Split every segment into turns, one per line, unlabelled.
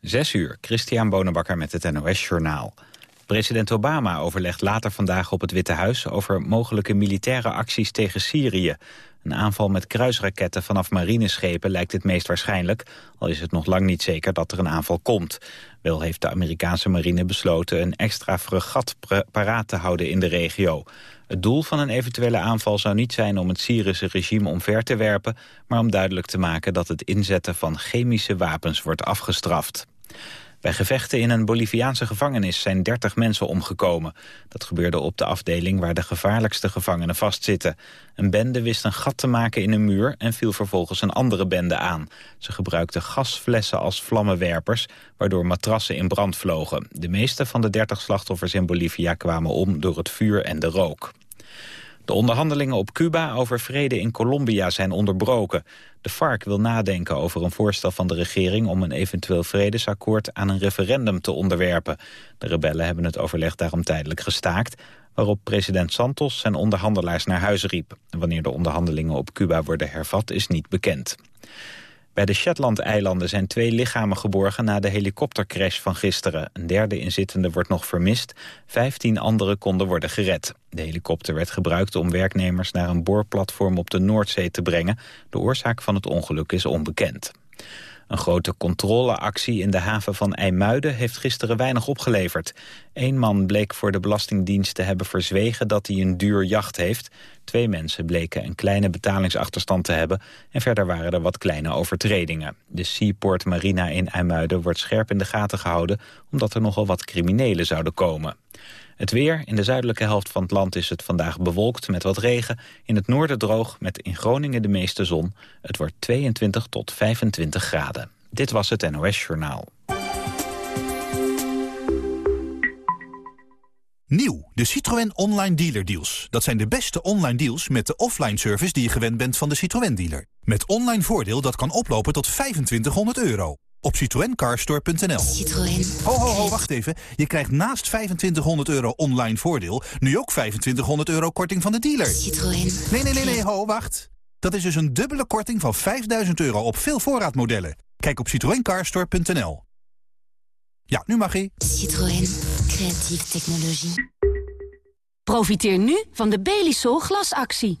Zes uur, Christian Bonenbakker met het NOS Journaal. President Obama overlegt later vandaag op het Witte Huis... over mogelijke militaire acties tegen Syrië. Een aanval met kruisraketten vanaf marineschepen lijkt het meest waarschijnlijk... al is het nog lang niet zeker dat er een aanval komt. Wel heeft de Amerikaanse marine besloten een extra fregat paraat te houden in de regio. Het doel van een eventuele aanval zou niet zijn om het Syrische regime omver te werpen... maar om duidelijk te maken dat het inzetten van chemische wapens wordt afgestraft. Bij gevechten in een Boliviaanse gevangenis zijn 30 mensen omgekomen. Dat gebeurde op de afdeling waar de gevaarlijkste gevangenen vastzitten. Een bende wist een gat te maken in een muur en viel vervolgens een andere bende aan. Ze gebruikten gasflessen als vlammenwerpers, waardoor matrassen in brand vlogen. De meeste van de 30 slachtoffers in Bolivia kwamen om door het vuur en de rook. De onderhandelingen op Cuba over vrede in Colombia zijn onderbroken. De FARC wil nadenken over een voorstel van de regering... om een eventueel vredesakkoord aan een referendum te onderwerpen. De rebellen hebben het overleg daarom tijdelijk gestaakt... waarop president Santos zijn onderhandelaars naar huis riep. Wanneer de onderhandelingen op Cuba worden hervat is niet bekend. Bij de Shetland-eilanden zijn twee lichamen geborgen na de helikoptercrash van gisteren. Een derde inzittende wordt nog vermist. Vijftien anderen konden worden gered. De helikopter werd gebruikt om werknemers naar een boorplatform op de Noordzee te brengen. De oorzaak van het ongeluk is onbekend. Een grote controleactie in de haven van IJmuiden heeft gisteren weinig opgeleverd. Eén man bleek voor de Belastingdienst te hebben verzwegen dat hij een duur jacht heeft. Twee mensen bleken een kleine betalingsachterstand te hebben... en verder waren er wat kleine overtredingen. De Seaport Marina in IJmuiden wordt scherp in de gaten gehouden... omdat er nogal wat criminelen zouden komen. Het weer. In de zuidelijke helft van het land is het vandaag bewolkt met wat regen. In het noorden droog met in Groningen de meeste zon. Het wordt 22 tot 25 graden. Dit was het NOS Journaal.
Nieuw, de Citroën Online Dealer Deals. Dat zijn de beste online deals met de offline service die je gewend bent van de Citroën dealer. Met online voordeel dat kan oplopen tot 2500 euro op citroencarstore.nl.
Citroën.
Ho, ho, ho, wacht even. Je krijgt naast 2500 euro online voordeel... nu ook 2500 euro korting van de dealer.
Citroën.
Nee, nee, nee, nee, ho, wacht. Dat is dus een dubbele korting van 5000 euro op veel voorraadmodellen. Kijk op citroencarstore.nl. Ja, nu mag ie.
Citroën. Creatieve technologie.
Profiteer nu van de Belisol glasactie.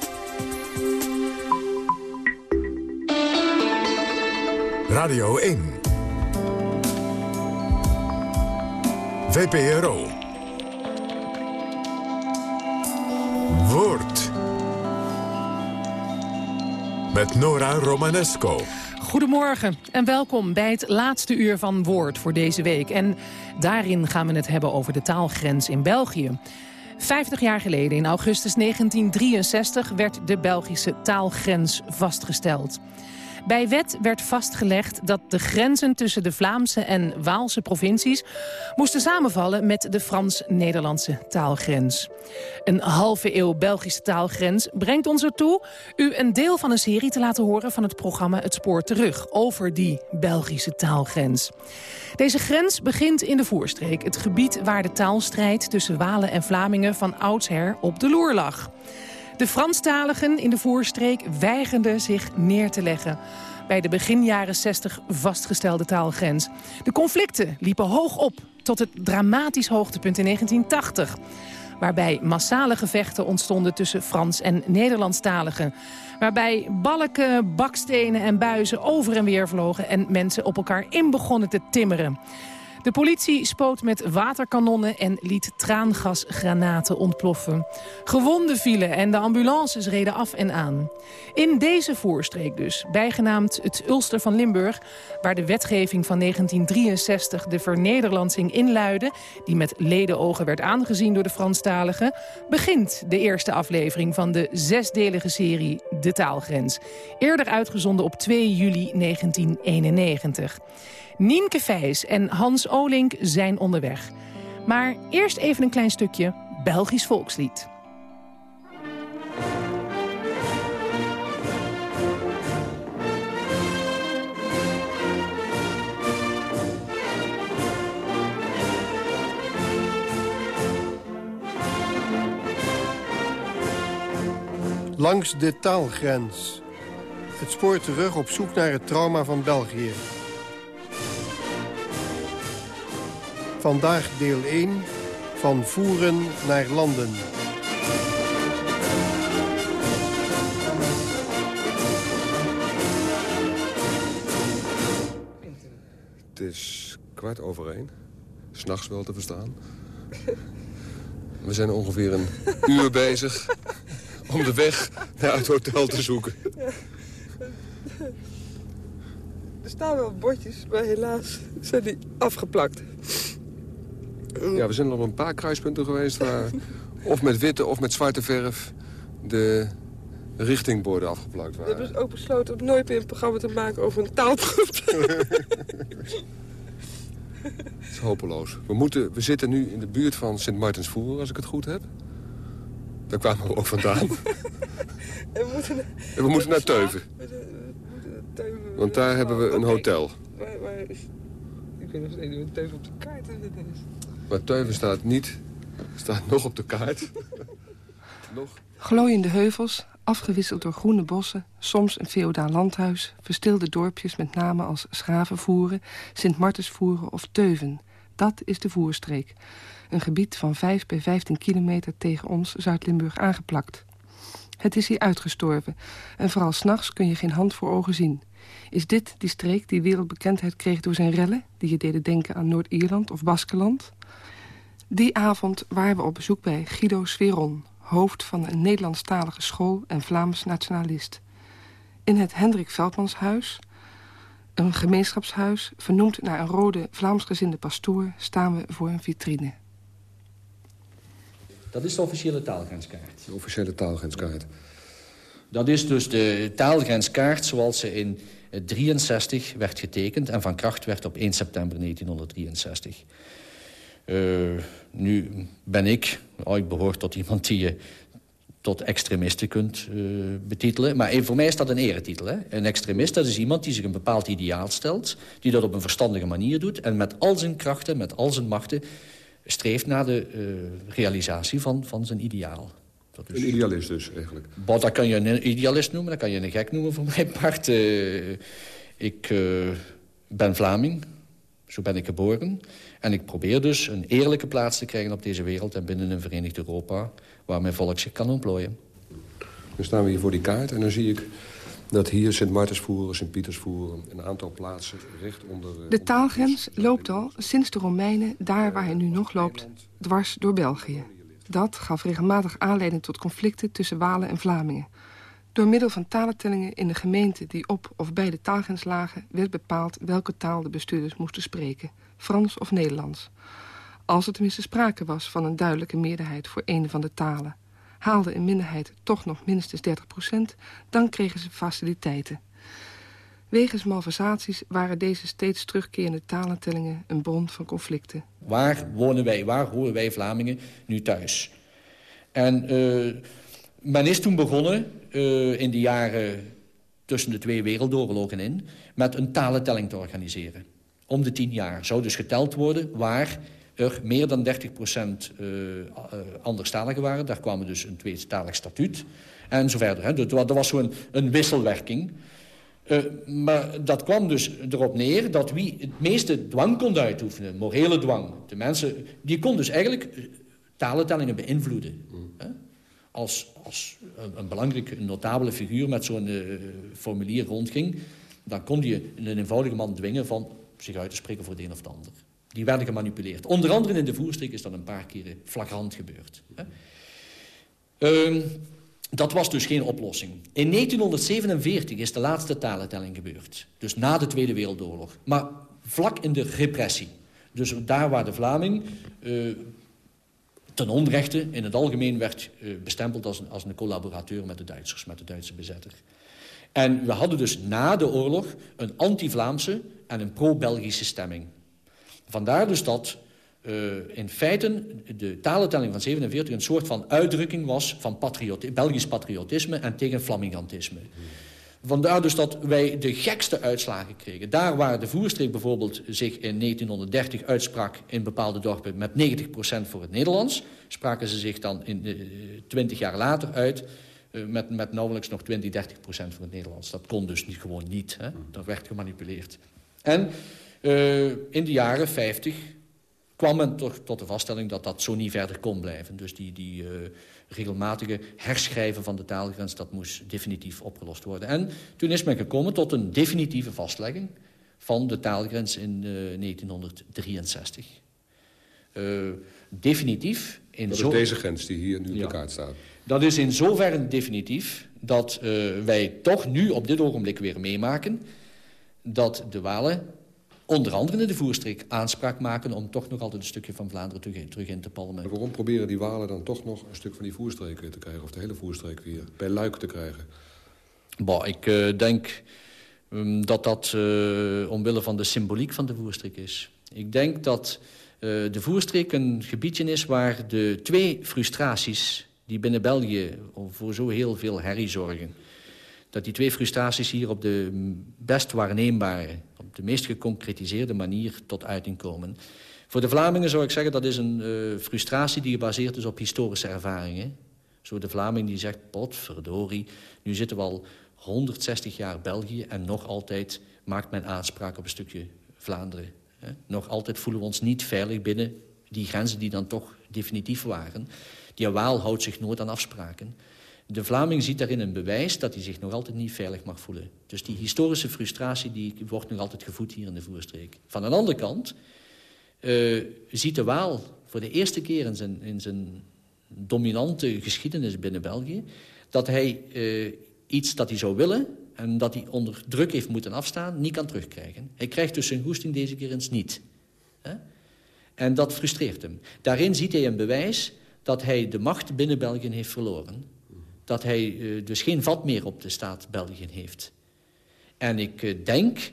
Radio 1. VPRO. Woord. Met Nora Romanesco.
Goedemorgen en welkom bij het laatste uur van Woord voor deze week. En daarin gaan we het hebben over de taalgrens in België. 50 jaar geleden, in augustus 1963, werd de Belgische taalgrens vastgesteld. Bij wet werd vastgelegd dat de grenzen tussen de Vlaamse en Waalse provincies moesten samenvallen met de Frans-Nederlandse taalgrens. Een halve eeuw Belgische taalgrens brengt ons ertoe u een deel van een serie te laten horen van het programma Het Spoor Terug over die Belgische taalgrens. Deze grens begint in de Voerstreek, het gebied waar de taalstrijd tussen Walen en Vlamingen van oudsher op de loer lag. De Franstaligen in de Voorstreek weigerden zich neer te leggen bij de begin jaren 60 vastgestelde taalgrens. De conflicten liepen hoog op tot het dramatisch hoogtepunt in 1980 waarbij massale gevechten ontstonden tussen Frans- en Nederlandstaligen. Waarbij balken, bakstenen en buizen over en weer vlogen... en mensen op elkaar in begonnen te timmeren. De politie spoot met waterkanonnen en liet traangasgranaten ontploffen. Gewonden vielen en de ambulances reden af en aan. In deze voorstreek dus, bijgenaamd het Ulster van Limburg... waar de wetgeving van 1963 de vernederlandsing inluidde... die met ledenogen werd aangezien door de Franstaligen... begint de eerste aflevering van de zesdelige serie De Taalgrens. Eerder uitgezonden op 2 juli 1991. Nienke Vijs en Hans Olink zijn onderweg. Maar eerst even een klein stukje Belgisch volkslied.
Langs de taalgrens. Het spoor terug op zoek naar het trauma van België. Vandaag deel 1 van voeren naar landen.
Het is kwart over één. S'nachts wel te verstaan. We zijn ongeveer een uur bezig om de weg naar het hotel te zoeken.
Er staan wel bordjes, maar helaas zijn die afgeplakt.
Ja, we zijn op een paar kruispunten geweest waar of met witte of met zwarte verf de richtingborden afgeplakt
We
waren.
hebben dus ook besloten om nooit meer een programma te maken over een taalproef.
Het is hopeloos. We, moeten, we zitten nu in de buurt van Sint Martensvoer, als ik het goed heb. Daar kwamen we ook vandaan.
en we moeten,
En we moeten naar Teuven. Want daar hebben we een hotel.
Waar, waar is... Ik weet nog steeds niet wat Teuven op de kaart is.
Maar Teuven staat niet... Staat nog op de kaart. nog.
Glooiende heuvels, afgewisseld door groene bossen... soms een feodaal landhuis, verstilde dorpjes met namen als Schravenvoeren... Sint Martensvoeren of Teuven. Dat is de voerstreek. Een gebied van 5 bij 15 kilometer tegen ons Zuid-Limburg aangeplakt. Het is hier uitgestorven en vooral s'nachts kun je geen hand voor ogen zien. Is dit die streek die wereldbekendheid kreeg door zijn rellen... die je deden denken aan Noord-Ierland of Baskeland? Die avond waren we op bezoek bij Guido Sveron... hoofd van een Nederlandstalige school en Vlaams nationalist. In het Hendrik Veldmanshuis, een gemeenschapshuis... vernoemd naar een rode Vlaamsgezinde pastoor... staan we voor een vitrine.
Dat is de officiële taalgrenskaart.
De officiële taalgrenskaart.
Dat is dus de taalgrenskaart zoals ze in 63 werd getekend... en van kracht werd op 1 september 1963. Uh, nu ben ik, oh, ik behoor tot iemand die je tot extremisten kunt uh, betitelen. Maar voor mij is dat een eretitel. Hè? Een extremist dat is iemand die zich een bepaald ideaal stelt... die dat op een verstandige manier doet... en met al zijn krachten, met al zijn machten... streeft naar de realisatie van, van zijn ideaal.
Dat is... Een idealist dus, eigenlijk?
Bon, dat kan je een idealist noemen, dat kan je een gek noemen voor mijn part. Uh, ik ben Vlaming, zo ben ik geboren... En ik probeer dus een eerlijke plaats te krijgen op deze wereld... en binnen een verenigd Europa waar mijn volk zich kan ontplooien.
Dan staan we hier voor die kaart en dan zie ik dat hier Sint Martensvoeren, Sint Pietersvoeren... een aantal plaatsen recht onder...
De taalgrens loopt al sinds de Romeinen daar waar hij nu nog loopt... dwars door België. Dat gaf regelmatig aanleiding tot conflicten tussen Walen en Vlamingen. Door middel van talentellingen in de gemeenten die op of bij de taalgrens lagen... werd bepaald welke taal de bestuurders moesten spreken. Frans of Nederlands. Als er tenminste sprake was van een duidelijke meerderheid voor een van de talen. Haalde een minderheid toch nog minstens 30 procent, dan kregen ze faciliteiten. Wegens malversaties waren deze steeds terugkerende talentellingen een bron van conflicten.
Waar wonen wij, waar horen wij Vlamingen nu thuis? En uh, men is toen begonnen, uh, in de jaren tussen de twee wereldoorlogen in... met een talentelling te organiseren om de tien jaar. Zou dus geteld worden waar er meer dan 30 procent uh, uh, anderstaligen waren. Daar kwam dus een tweetalig statuut en zo verder. Hè. Er was zo'n een wisselwerking. Uh, maar dat kwam dus erop neer dat wie het meeste dwang kon uitoefenen, morele dwang, de mensen, die kon dus eigenlijk talentellingen beïnvloeden. Hè? Als, als een, een belangrijke, een notabele figuur met zo'n formulier rondging... dan kon je een eenvoudige man dwingen van zich uit te spreken voor de een of de ander. Die werden gemanipuleerd. Onder andere in de voerstreek is dat een paar keren flagrant gebeurd. Uh, dat was dus geen oplossing. In 1947 is de laatste talentelling gebeurd. Dus na de Tweede Wereldoorlog. Maar vlak in de repressie. Dus daar waar de Vlaming uh, ten onrechte in het algemeen werd uh, bestempeld als een, als een collaborateur met de Duitsers, met de Duitse bezetter. En we hadden dus na de oorlog een anti-Vlaamse en een pro-Belgische stemming. Vandaar dus dat uh, in feite de talentelling van 47 een soort van uitdrukking was van patrioti Belgisch patriotisme en tegen flamingantisme. Vandaar dus dat wij de gekste uitslagen kregen. Daar waar de voerstreek bijvoorbeeld zich in 1930 uitsprak in bepaalde dorpen met 90% voor het Nederlands, spraken ze zich dan in uh, 20 jaar later uit uh, met, met nauwelijks nog 20, 30% voor het Nederlands. Dat kon dus niet, gewoon niet. Hè? Dat werd gemanipuleerd. En uh, in de jaren 50 kwam men toch tot de vaststelling dat dat zo niet verder kon blijven. Dus die, die uh, regelmatige herschrijven van de taalgrens, dat moest definitief opgelost worden. En toen is men gekomen tot een definitieve vastlegging van de taalgrens in uh, 1963. Uh, definitief.
In dat is deze grens die hier nu op de kaart staat.
Dat is in zoverre definitief dat wij toch nu op dit ogenblik weer meemaken... dat de Walen onder andere in de voerstreek aanspraak maken... om toch nog altijd een stukje van Vlaanderen terug in, terug in te palmen.
En waarom proberen die Walen dan toch nog een stuk van die voerstreek weer te krijgen... of de hele voerstreek weer bij Luik te krijgen?
Bah, ik uh, denk um, dat dat uh, omwille van de symboliek van de voerstreek is. Ik denk dat uh, de voerstreek een gebiedje is waar de twee frustraties... die binnen België voor zo heel veel herrie zorgen dat die twee frustraties hier op de best waarneembare... op de meest geconcretiseerde manier tot uiting komen. Voor de Vlamingen zou ik zeggen dat is een uh, frustratie die gebaseerd is op historische ervaringen. Zo de Vlaming die zegt, potverdorie, nu zitten we al 160 jaar België... en nog altijd maakt men aanspraak op een stukje Vlaanderen. Hè? Nog altijd voelen we ons niet veilig binnen die grenzen die dan toch definitief waren. Die Waal houdt zich nooit aan afspraken. De Vlaming ziet daarin een bewijs dat hij zich nog altijd niet veilig mag voelen. Dus die historische frustratie die wordt nog altijd gevoed hier in de voerstreek. Van een andere kant uh, ziet de Waal voor de eerste keer in zijn, in zijn dominante geschiedenis binnen België... dat hij uh, iets dat hij zou willen en dat hij onder druk heeft moeten afstaan... niet kan terugkrijgen. Hij krijgt dus zijn goesting deze keer eens niet. En dat frustreert hem. Daarin ziet hij een bewijs dat hij de macht binnen België heeft verloren dat hij uh, dus geen vat meer op de staat België heeft. En ik uh, denk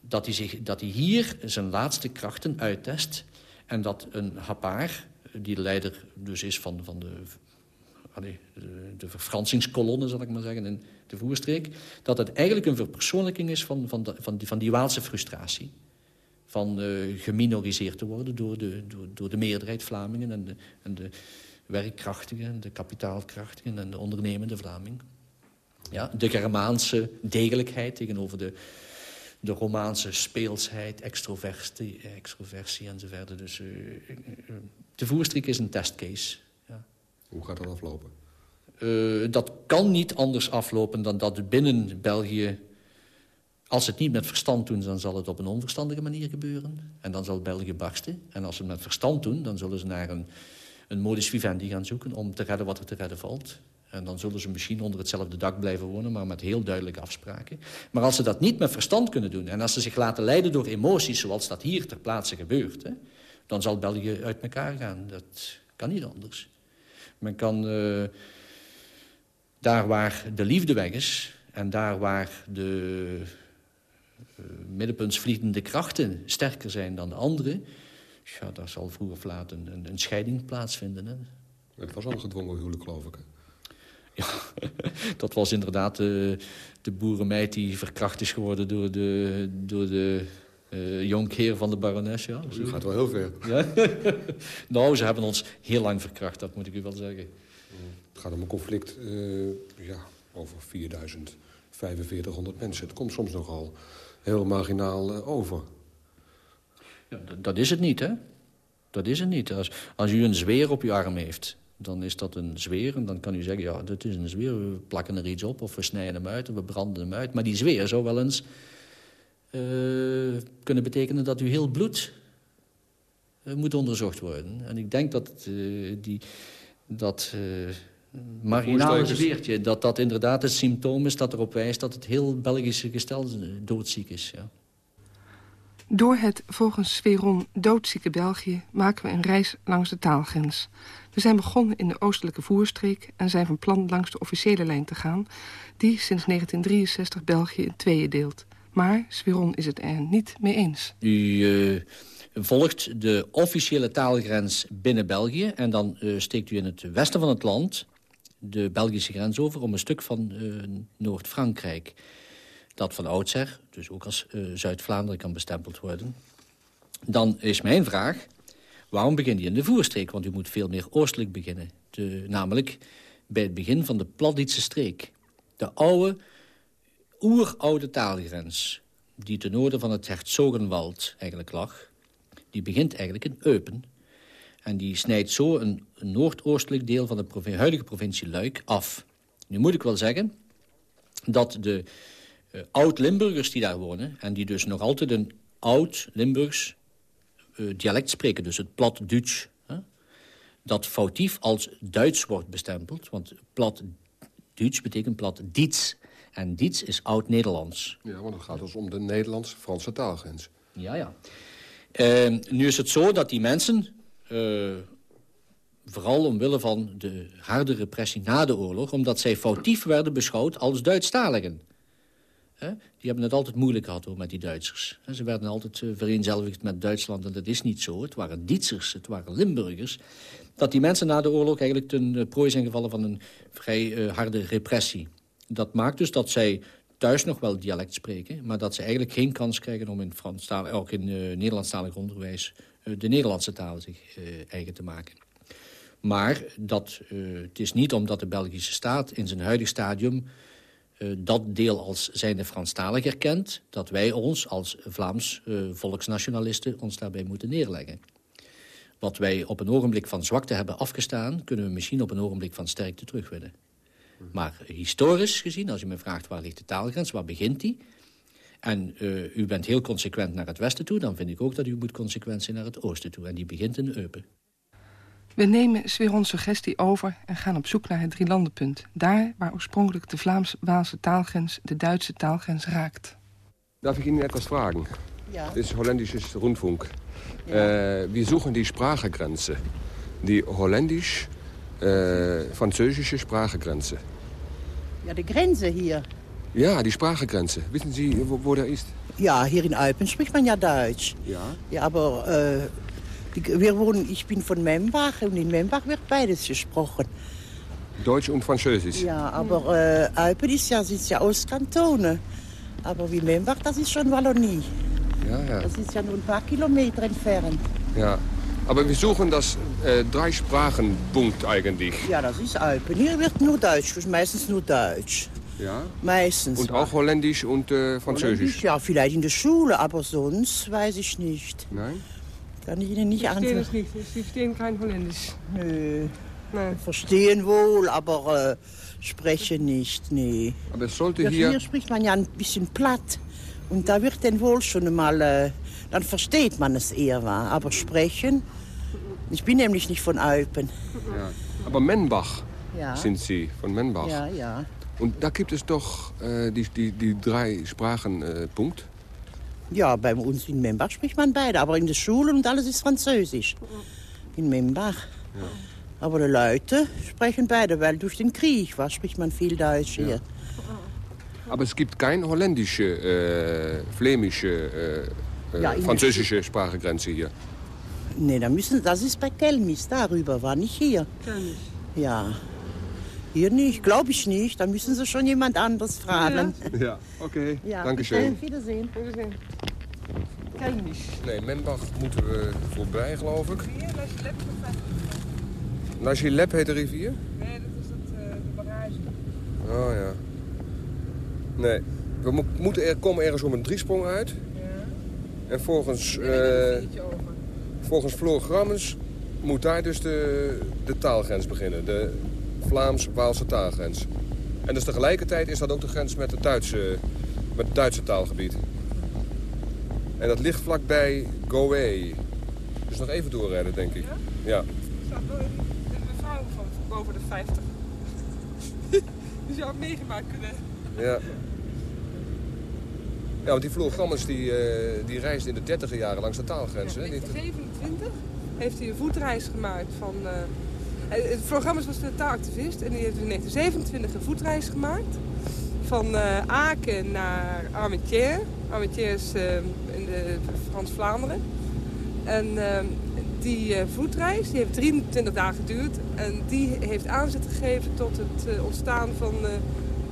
dat hij, zich, dat hij hier zijn laatste krachten uittest... en dat een Hapaar, die de leider dus is van, van de, de, de verfransingskolonne, zal ik maar zeggen, in de voerstreek... dat het eigenlijk een verpersoonlijking is van, van, de, van, die, van die Waalse frustratie. Van geminoriseerd te worden door de, door, door de meerderheid Vlamingen en de, en de werkkrachtigen, de kapitaalkrachtigen en de ondernemende Vlaming. Ja, de Germaanse degelijkheid tegenover de, de Romaanse speelsheid, extroversie, extroversie enzovoort. Dus uh, de voerstreek is een testcase. Ja.
Hoe gaat dat aflopen?
Uh, dat kan niet anders aflopen dan dat binnen België... Als ze het niet met verstand doen, dan zal het op een onverstandige manier gebeuren. En dan zal België barsten. En als ze het met verstand doen, dan zullen ze naar een een modus vivendi gaan zoeken om te redden wat er te redden valt. En dan zullen ze misschien onder hetzelfde dak blijven wonen, maar met heel duidelijke afspraken. Maar als ze dat niet met verstand kunnen doen... en als ze zich laten leiden door emoties zoals dat hier ter plaatse gebeurt... Dan zal België uit elkaar gaan. Dat kan niet anders. Men kan uh, daar waar de liefde weg is... en daar waar de uh, middenpuntsvlietende krachten sterker zijn dan de anderen ja, daar zal vroeg of laat een, een, een scheiding plaatsvinden. Hè.
Het was al een gedwongen huwelijk, geloof ik.
Ja, dat was inderdaad de, de boerenmeid die verkracht is geworden door de, door de uh, jonkheer van de barones. Ja.
U gaat wel heel ver.
Ja? nou, ze hebben ons heel lang verkracht, dat moet ik u wel zeggen.
Het gaat om een conflict uh, ja, over 4000, 4500 mensen. Het komt soms nogal heel marginaal uh, over.
Ja, dat is het niet, hè? Dat is het niet. Als, als u een zweer op uw arm heeft, dan is dat een zweer. En dan kan u zeggen, ja, dat is een zweer. We plakken er iets op of we snijden hem uit of we branden hem uit. Maar die zweer zou wel eens uh, kunnen betekenen dat uw heel bloed uh, moet onderzocht worden. En ik denk dat uh, die, dat marginale zweertje... Dat dat inderdaad het symptoom is dat erop wijst... dat het heel Belgische gestel doodziek is, ja.
Door het volgens Sveron doodzieke België maken we een reis langs de taalgrens. We zijn begonnen in de oostelijke voerstreek... en zijn van plan langs de officiële lijn te gaan... die sinds 1963 België in tweeën deelt. Maar Sveron is het er niet mee eens.
U uh, volgt de officiële taalgrens binnen België... en dan uh, steekt u in het westen van het land de Belgische grens over... om een stuk van uh, Noord-Frankrijk dat van oudsher, dus ook als uh, Zuid-Vlaanderen kan bestempeld worden. Dan is mijn vraag, waarom begin je in de voerstreek? Want u moet veel meer oostelijk beginnen. De, namelijk bij het begin van de Pladdietse streek. De oude, oeroude taalgrens, die ten noorden van het Herzogenwald eigenlijk lag... die begint eigenlijk in Eupen. En die snijdt zo een, noordoostelijk deel van de huidige provincie Luik af. Nu moet ik wel zeggen dat de uh, oud-Limburgers die daar wonen... en die dus nog altijd een oud-Limburgs uh, dialect spreken, dus het plat Duits... dat foutief als Duits wordt bestempeld, want plat Duits betekent plat Diets. En Diets is oud-Nederlands.
Ja, want het gaat dus om de Nederlands-Franse taalgrens.
Ja, ja. Uh, nu is het zo dat die mensen, uh, vooral omwille van de harde repressie na de oorlog... omdat zij foutief werden beschouwd als Duitsstaligen. Die hebben het altijd moeilijk gehad hoor, met die Duitsers. Ze werden altijd uh, vereenzelvigd met Duitsland en dat is niet zo. Het waren Dietsers, het waren Limburgers. Dat die mensen na de oorlog eigenlijk ten uh, prooi zijn gevallen van een vrij uh, harde repressie. Dat maakt dus dat zij thuis nog wel dialect spreken... maar dat ze eigenlijk geen kans krijgen om in, Franstalig, ook in Nederlandstalig onderwijs... de Nederlandse taal zich eigen te maken. Maar dat, het is niet omdat de Belgische staat in zijn huidig stadium uh, dat deel als zijnde Franstalig erkent... dat wij ons als Vlaams uh, volksnationalisten ons daarbij moeten neerleggen. Wat wij op een ogenblik van zwakte hebben afgestaan... kunnen we misschien op een ogenblik van sterkte terugwinnen. Maar historisch gezien, als u me vraagt waar ligt de taalgrens, waar begint die... en uh, u bent heel consequent naar het westen toe... dan vind ik ook dat u moet consequent zijn naar het oosten toe. En die begint in Eupen.
We nemen Sweron's suggestie over en gaan op zoek naar het drielandenpunt. Daar waar oorspronkelijk de Vlaams-Waalse taalgrens de Duitse taalgrens raakt.
Darf ich Ihnen etwas fragen?
Ja.
Das ist holländisches Rundfunk. Ja. Wir suchen die Sprachegrenze. Die holländisch-französische äh, Sprachegrenze.
Ja, die Grenze hier.
Ja, die Sprachegrenze. Wissen Sie, wo, wo der ist?
Ja, hier in Alpen spricht man ja Deutsch.
Ja.
Ja, aber äh, wir wohnen, ich bin von Membach und in Membach wird beides gesprochen.
Deutsch und Französisch?
Ja, aber äh, Alpen ist ja, sind ja Ostkantone. Aber wie Membach, das ist schon Wallonie.
Ja, ja.
Das ist ja nur ein paar Kilometer entfernt.
Ja, aber wir suchen das äh, Drei-Sprachen-Punkt eigentlich.
Ja, das ist Alpen. Hier wird nur Deutsch, meistens nur Deutsch.
Ja?
Meistens.
Und auch Holländisch und äh, Französisch?
Ja, vielleicht in der Schule, aber sonst weiß ich nicht.
Nein?
Kann ich Ihnen nicht
Ich verstehe
antworten.
das nicht. Sie verstehen kein Holländisch.
Nö.
Nein.
Verstehen wohl, aber äh, sprechen nicht, nee.
Aber es sollte
Ja,
hier...
hier spricht man ja ein bisschen platt. Und da wird dann wohl schon mal, äh, dann versteht man es eher, wa? aber sprechen, ich bin nämlich nicht von Alpen.
Ja. Aber Menbach
Ja.
sind Sie, von Menbach.
Ja, ja.
Und da gibt es doch äh, die, die, die drei Sprachen äh, Punkt.
Ja, bei uns in Membach spricht man beide, aber in der Schule und alles ist Französisch. In Membach. Aber die Leute sprechen beide, weil durch den Krieg was spricht man viel Deutsch hier.
Aber es gibt keine holländische, äh, flämische, äh, äh,
Ja,
französische Sprachgrenze hier.
Nee, da müssen, das ist bei Kelmis, darüber, war nicht hier. Ja. Hier nicht, glaube ich nicht. Da müssen Sie schon jemand anderes fragen.
Ja, okay.
Ja,
Dankeschön.
Auf Wiedersehen.
Wiedersehen.
Nee, Menbach moeten we voorbij, geloof ik. Lachilep heet de rivier?
Nee, dat is het, uh, de barrage.
Oh ja. Nee, we mo- moeten er, komen ergens om een driesprong uit. En volgens, eh, volgens Floor Grammens moet daar dus de, de taalgrens beginnen. De Vlaams-Waalse taalgrens. En dus tegelijkertijd is dat ook de grens met het Duitse, met het Duitse taalgebied. En dat ligt vlakbij Goe. Dus nog even doorrijden, denk ik. Ja.
Er staat wel een mevrouw van boven de 50. Die zou het meegemaakt kunnen.
Ja. Ja, want die Floor Grammers die, eh, die reisde in de dertiger jaren langs de taalgrens. hè?
In
Die-
1927 heeft hij een voetreis gemaakt van... eh eh, Floor Grammers was de taalactivist en die heeft in 1927 een voetreis gemaakt. Van eh, Aken naar Armentières. Armentières is eh, in de Frans-Vlaanderen. En eh, die voetreis die heeft 23 dagen geduurd. En die heeft aanzet gegeven tot het ontstaan van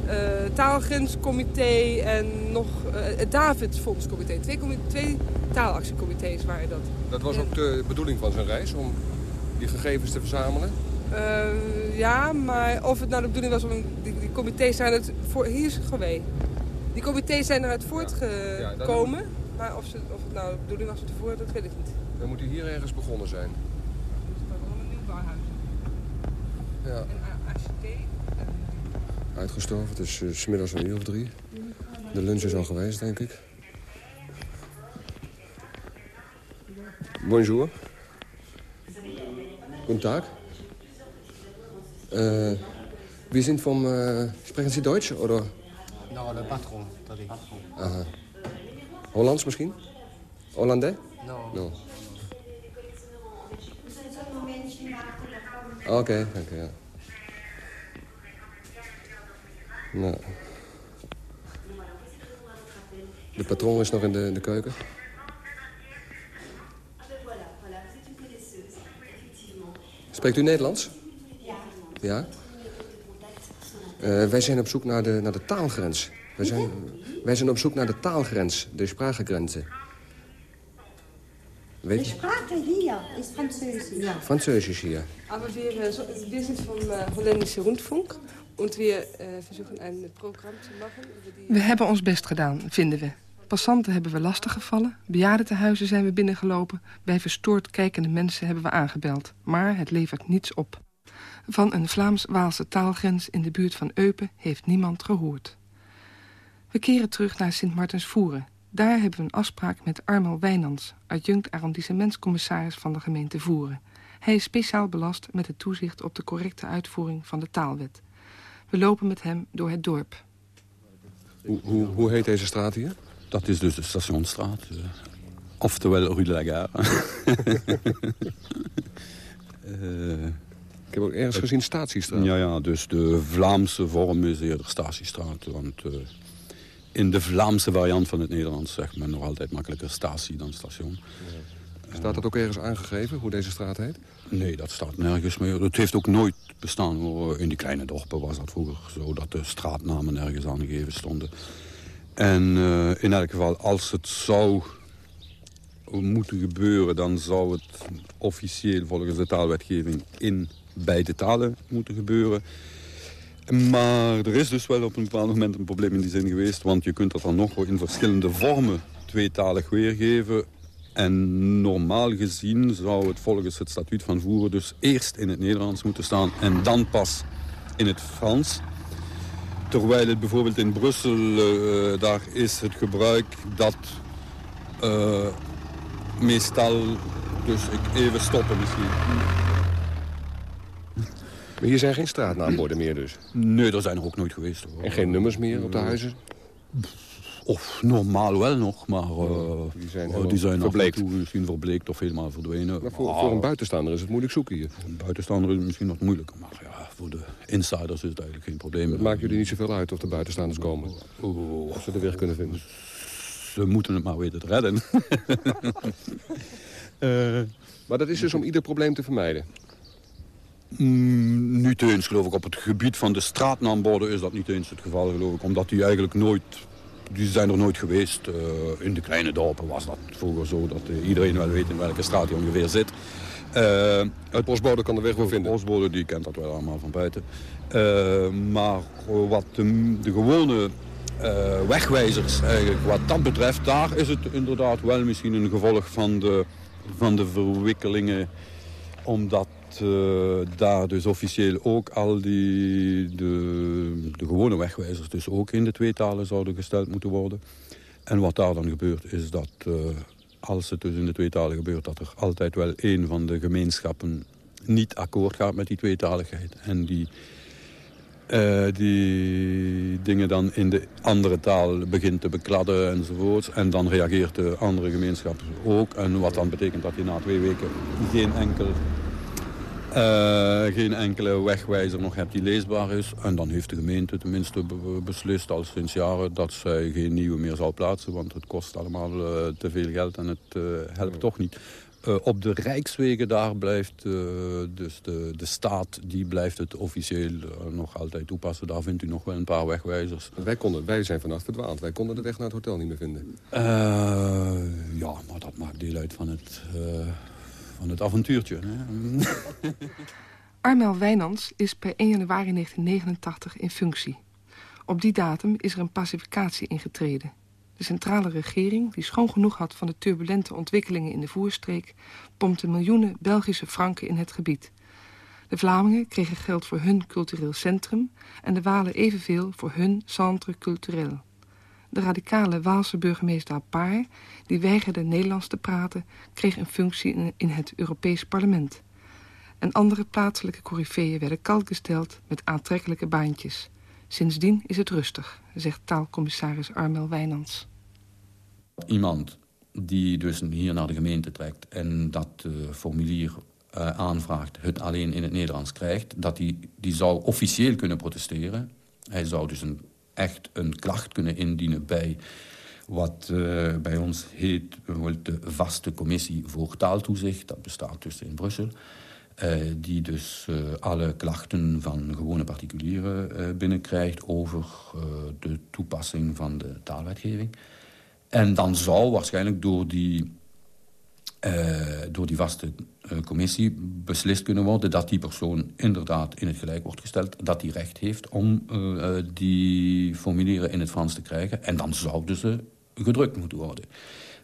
eh, taalgrenscomité en nog het Davidsfondscomité. Twee, twee taalactiecomité's waren dat.
Dat was ook de bedoeling van zijn reis, om die gegevens te verzamelen.
Eh, ja, maar of het nou de bedoeling was om... Die, die comité's zijn het voor... Hier is Gewee. Die comité's zijn eruit voortgekomen. maar of, ze, of het nou de bedoeling was om te voeren, dat weet ik niet.
Dan moet hij hier ergens begonnen zijn.
een nieuwbouwhuis.
Ja.
En ACT.
Uitgestorven, het is uh, smiddags een uur of drie. De lunch is al geweest, denk ik. Bonjour. Tag. Äh, wir sind vom... Äh, sprechen Sie Deutsch, oder?
No, de patron. Dat ik.
Aha. Hollands misschien? Hollandais?
No.
No. Oké, dank ja. Nou. De patron is nog in de, in de keuken. Spreekt u Nederlands? Ja. Eh, wij zijn op zoek naar de, naar de taalgrens. Wij zijn, wij zijn op zoek naar de taalgrens, de sprachgrenzen. Weet
De hier ist Französisch. Ja.
Französisch hier.
Aber wir, äh, so, wir sind vom äh, holländischen Rundfunk. Und wir äh, versuchen ein Programm zu machen. Über die We hebben ons best gedaan, vinden we. Passanten hebben we lastiggevallen. Bejaardentehuizen zijn we binnengelopen. Bij verstoord kijkende mensen hebben we aangebeld. Maar het levert niets op. Van een Vlaams-Waalse taalgrens in de buurt van Eupen heeft niemand gehoord. We keren terug naar Sint Martensvoeren. Daar hebben we een afspraak met Armel Wijnands... adjunct arrondissementscommissaris van de gemeente Voeren. Hij is speciaal belast met het toezicht op de correcte uitvoering van de taalwet. We lopen met hem door het dorp.
Hoe, hoe, hoe heet deze straat hier?
Dat is dus de Stationsstraat. eh, oftewel Rue de la Gare. Eh,
heb ook ergens gezien Statiestraat.
Ja, ja, dus de Vlaamse vorm is eerder Statiestraat. Want eh, in de Vlaamse variant van het Nederlands zegt men nog altijd makkelijker statie dan station.
Staat dat ook ergens aangegeven, hoe deze straat heet?
Nee, dat staat nergens meer. Het heeft ook nooit bestaan. hoor. In die kleine dorpen was dat vroeger zo dat de straatnamen nergens aangegeven stonden. En eh, in elk geval, als het zou moeten gebeuren... dan zou het officieel volgens de taalwetgeving in beide talen moeten gebeuren. Maar er is dus wel op een bepaald moment een probleem in die zin geweest... want je kunt dat dan nog in verschillende vormen tweetalig weergeven... En normaal gezien zou het volgens het statuut van voeren dus eerst in het Nederlands moeten staan en dan pas in het Frans. Terwijl het bijvoorbeeld in Brussel, eh, daar is het gebruik dat eh, meestal, dus ik even stoppen misschien.
Maar hier zijn geen straatnaamborden meer dus?
Nee, er zijn er ook nooit geweest. Hoor.
En geen nummers meer op de huizen?
Of normaal wel nog, maar eh,
die zijn,
die zijn
verbleekt.
af en toe misschien verbleekt of helemaal verdwenen.
Maar voor, voor een buitenstaander is het moeilijk zoeken hier.
Een buitenstaander is het misschien wat moeilijker, maar ja, voor de insiders is het eigenlijk geen probleem.
Het maakt jullie niet zoveel uit of de buitenstaanders komen.
Oh.
Of ze de weg kunnen vinden.
Ze moeten het maar weten te redden.
Maar dat is dus om ieder probleem te vermijden.
Mm, niet eens, geloof ik. Op het gebied van de straatnaamborden is dat niet eens het geval, geloof ik. Omdat die eigenlijk nooit... Die zijn er nooit geweest. Eh, in de kleine dorpen was dat vroeger zo dat eh, iedereen wel weet in welke straat hij ongeveer zit. Eh, het
postbode kan de weg wel vinden.
De postbode die kent dat wel allemaal van buiten. Maar wat de, de gewone
wegwijzers eigenlijk. Wat dat betreft, daar is het inderdaad wel misschien een gevolg van de, van de verwikkelingen. Omdat uh, daar dus officieel ook al die, de, de gewone wegwijzers dus ook in de twee talen zouden gesteld moeten worden. En wat daar dan gebeurt is dat, uh, als het dus in de twee talen gebeurt... dat er altijd wel een van de gemeenschappen niet akkoord gaat met die tweetaligheid. En die, uh, die dingen dan in de andere taal begint te bekladden enzovoorts. En dan reageert de andere gemeenschap ook. En wat dan betekent dat je na twee weken geen enkel uh, geen enkele wegwijzer nog hebt die leesbaar is. En dan heeft de gemeente tenminste beslist al sinds jaren dat zij geen nieuwe meer zal plaatsen. Want het kost allemaal uh, te veel geld en het uh, helpt toch niet. op de Rijkswegen daar blijft dus de, de staat die blijft het officieel nog altijd toepassen. Daar vindt u nog wel een paar wegwijzers.
Wij, konden, wij zijn vanaf verdwaald. Wij konden de weg naar het hotel niet meer vinden.
ja, maar dat maakt deel uit van het van het avontuurtje. Hè?
Armel Wijnands is per 1 januari 1989 in functie. Op die datum is er een pacificatie ingetreden. De centrale regering, die schoon genoeg had van de turbulente ontwikkelingen in de voerstreek... pompte miljoenen Belgische franken in het gebied. De Vlamingen kregen geld voor hun cultureel centrum... en de Walen evenveel voor hun centre culturel. De radicale Waalse burgemeester Paar, die weigerde Nederlands te praten... kreeg een functie in het Europees parlement. En andere plaatselijke coryfeeën werden kalkgesteld met aantrekkelijke baantjes. Sindsdien is het rustig, zegt taalcommissaris Armel Wijnands.
Iemand die dus hier naar de gemeente trekt en dat uh, formulier uh, aanvraagt... het alleen in het Nederlands krijgt, dat die, die zou officieel kunnen protesteren. Hij zou dus een echt een klacht kunnen indienen bij wat uh, bij ons heet de vaste commissie voor taaltoezicht. Dat bestaat dus in Brussel. Uh, die dus uh, alle klachten van gewone particulieren binnenkrijgt over de toepassing van de taalwetgeving. En dan zou waarschijnlijk door die door die vaste uh, commissie beslist kunnen worden... dat die persoon inderdaad in het gelijk wordt gesteld... dat die recht heeft om uh, die formulieren in het Frans te krijgen. En dan zouden ze gedrukt moeten worden.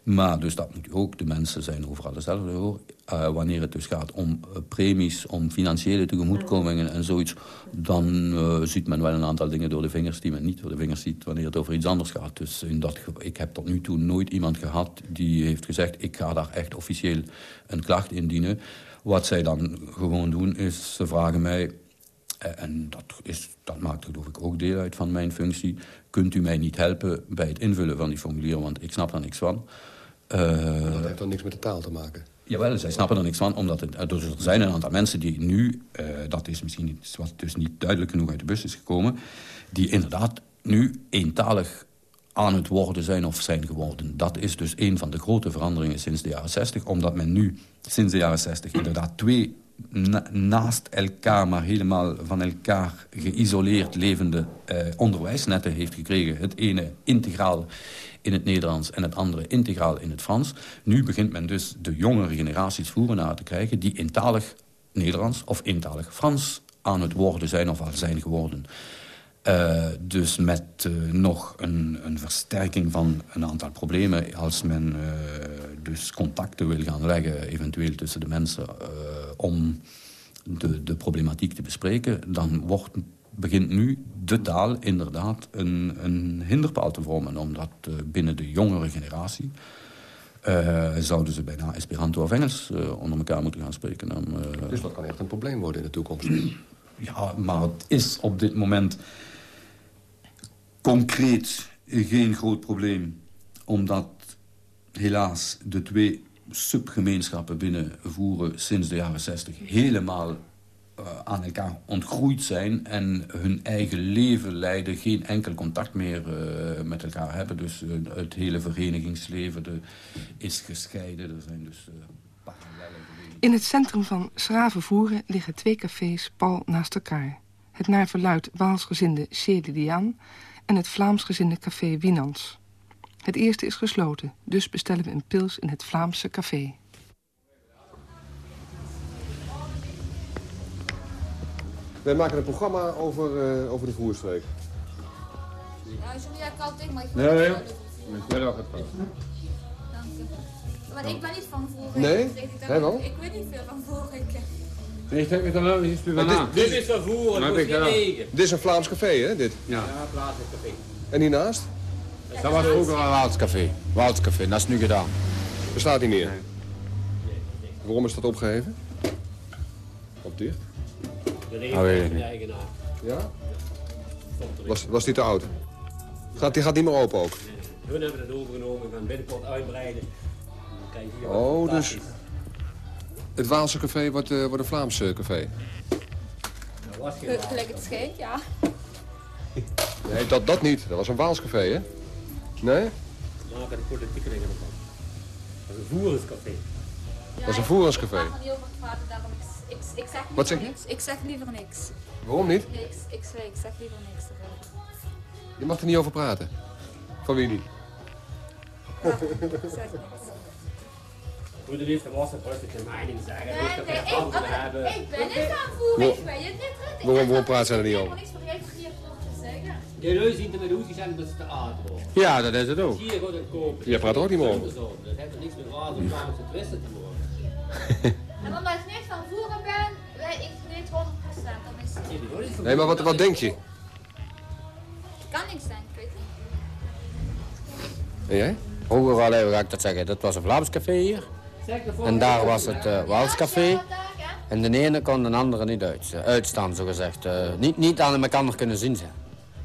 Maar dus dat moet ook, de mensen zijn overal dezelfde hoor. Uh, wanneer het dus gaat om uh, premies, om financiële tegemoetkomingen en zoiets... dan uh, ziet men wel een aantal dingen door de vingers die men niet door de vingers ziet... wanneer het over iets anders gaat. Dus in dat ik heb tot nu toe nooit iemand gehad die heeft gezegd... ik ga daar echt officieel een klacht indienen. Wat zij dan gewoon doen is, ze vragen mij... en dat, is, dat maakt geloof ik ook deel uit van mijn functie... kunt u mij niet helpen bij het invullen van die formulieren... want ik snap er niks van...
Uh, dat heeft dan niks met de taal te maken?
Jawel, zij snappen er niks van, omdat het, dus er zijn een aantal mensen die nu... Uh, dat is misschien iets wat dus niet duidelijk genoeg uit de bus is gekomen... die inderdaad nu eentalig aan het worden zijn of zijn geworden. Dat is dus een van de grote veranderingen sinds de jaren 60... omdat men nu sinds de jaren 60 inderdaad twee na naast elkaar... maar helemaal van elkaar geïsoleerd levende uh, onderwijsnetten heeft gekregen. Het ene integraal in het Nederlands en het andere integraal in het Frans. Nu begint men dus de jongere generaties voeren te krijgen... die intalig Nederlands of intalig Frans aan het worden zijn of al zijn geworden. Uh, dus met uh, nog een, een, versterking van een aantal problemen... als men uh, dus contacten wil gaan leggen, eventueel tussen de mensen... om de, de problematiek te bespreken... dan wordt begint nu de taal inderdaad een, een hinderpaal te vormen. Omdat uh, binnen de jongere generatie uh, zouden ze bijna Esperanto of Engels uh, onder elkaar moeten gaan spreken.
Dus dat kan echt een probleem worden in de toekomst?
ja, maar het is op dit moment concreet geen groot probleem. Omdat helaas de twee subgemeenschappen binnen voeren sinds de jaren 60 helemaal uh, aan elkaar ontgroeid zijn... en hun eigen leven leiden, geen enkel contact meer uh, met elkaar hebben. Dus uh, het hele verenigingsleven de, is gescheiden. Er zijn dus.
In het centrum van Schravenvoeren liggen twee cafés pal naast elkaar. Het naar verluid Waalsgezinde Dian en het Vlaamsgezinde café Winans. Het eerste is gesloten, dus bestellen we een pils in het Vlaamse café.
Wij maken een programma over, uh, over de voerstreek.
Ik
Nee, nee. Ook het
Dank je. Maar ik ben niet van vroeger.
Nee?
Ik, ik,
Jij wel?
ik weet niet veel van vroeger.
Nee, ik dan ook niet
Maar dit- dit is eten.
Dit is een Vlaams café, hè, dit?
Ja, plaatselijk café.
En hiernaast?
Dat was vroeger een Waaldscafé. Waaldscafé, dat is nu gedaan.
Bestaat niet meer? Waarom is dat opgeheven? Op dicht?
Dat weet ik niet.
Ja? Was, was die te oud? Gaat, die gaat niet meer open ook?
Hun hebben het overgenomen, we gaan binnenkort uitbreiden.
Oh, dus het Waalse café wordt, eh, wordt een Vlaamse café.
Gelijk het schijnt, ja.
Nee, dat, dat niet. Dat was een Waals café, hè? Nee?
maken de politieke dingen ervan. Dat is een voeringscafé.
Dat is een voeringscafé.
Ik ga er niet over praten, daarom ik, ik, ik zeg
Wat zeg je?
niks. Ik zeg liever niks.
Waarom niet?
Nee, ik, ik, zeg, ik zeg liever niks.
Je mag er niet over praten. Van wie niet?
Ja, ik zeg niks.
De was het rustig je mening zeggen.
Nee, nee,
we
ik,
antwoorden
ik, ik ben niet aan het voeren, ik ben je niet. Ik
Waarom, praten ze er niet over?
niks vergeten hier voor te zeggen.
De er met hoe ze zijn dat ze te aard worden.
Ja, dat is het ook.
Hier wordt het kopen.
Jij praat er ook niet meer over.
Dat heeft er niks met razen of Vlaamse twisten te maken.
En omdat ik niet van voeren ben, weet ik niet 100%. Dan is het.
Nee, maar wat, wat denk je?
Ik kan niks zijn, ik weet niet.
En jij?
Vroeger al even ga ik dat zeggen, dat was een Vlaams café hier. En daar was het uh, Waals café. En de ene kon de andere niet uit, eh, uitstaan, zo gezegd. Eh, niet, niet aan elkaar kunnen zien. Ze.